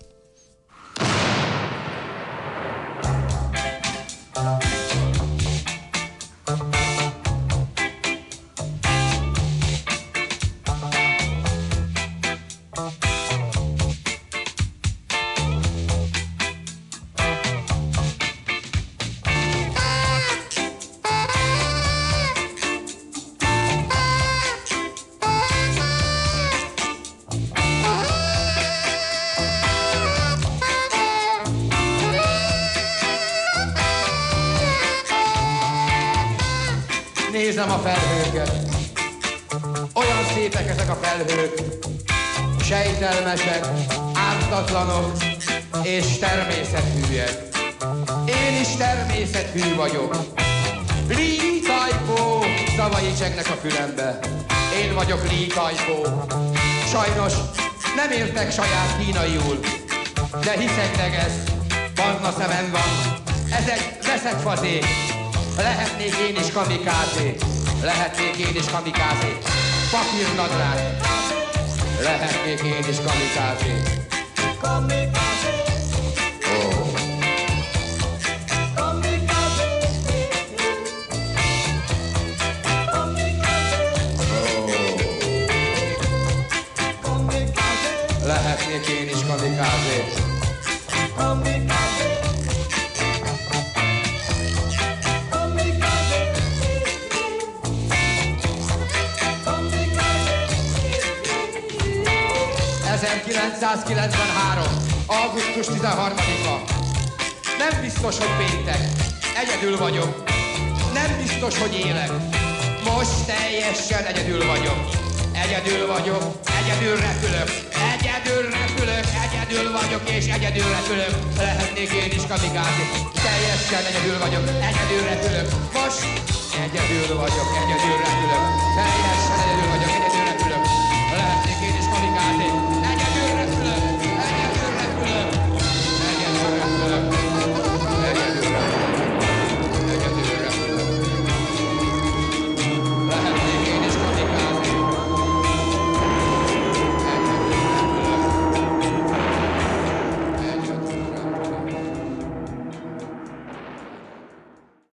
Felhőket. Olyan szépek ezek a felhők. Sejtelmesek, ártatlanok és természetűek. Én is természetű vagyok. Lítajpó szavai csegnek a fülembe. Én vagyok lítajpó. Sajnos nem értek saját kínaiul, de hiszek neges, barna szemem van. Ez egy veszett fazék, Lehetnék én is kamikázé, lehetnék én is kamikázé. Papír nadrág, lehetnék én is kamikázé. Kamikázé. 1993. augusztus 13-a. Nem biztos, hogy péntek. Egyedül vagyok. Nem biztos, hogy élek. Most teljesen egyedül vagyok. Egyedül vagyok, egyedül repülök. Egyedül repülök, egyedül vagyok és egyedül repülök. Lehetnék én is kamikázni. Teljesen egyedül vagyok, egyedül repülök. Most egyedül vagyok, egyedül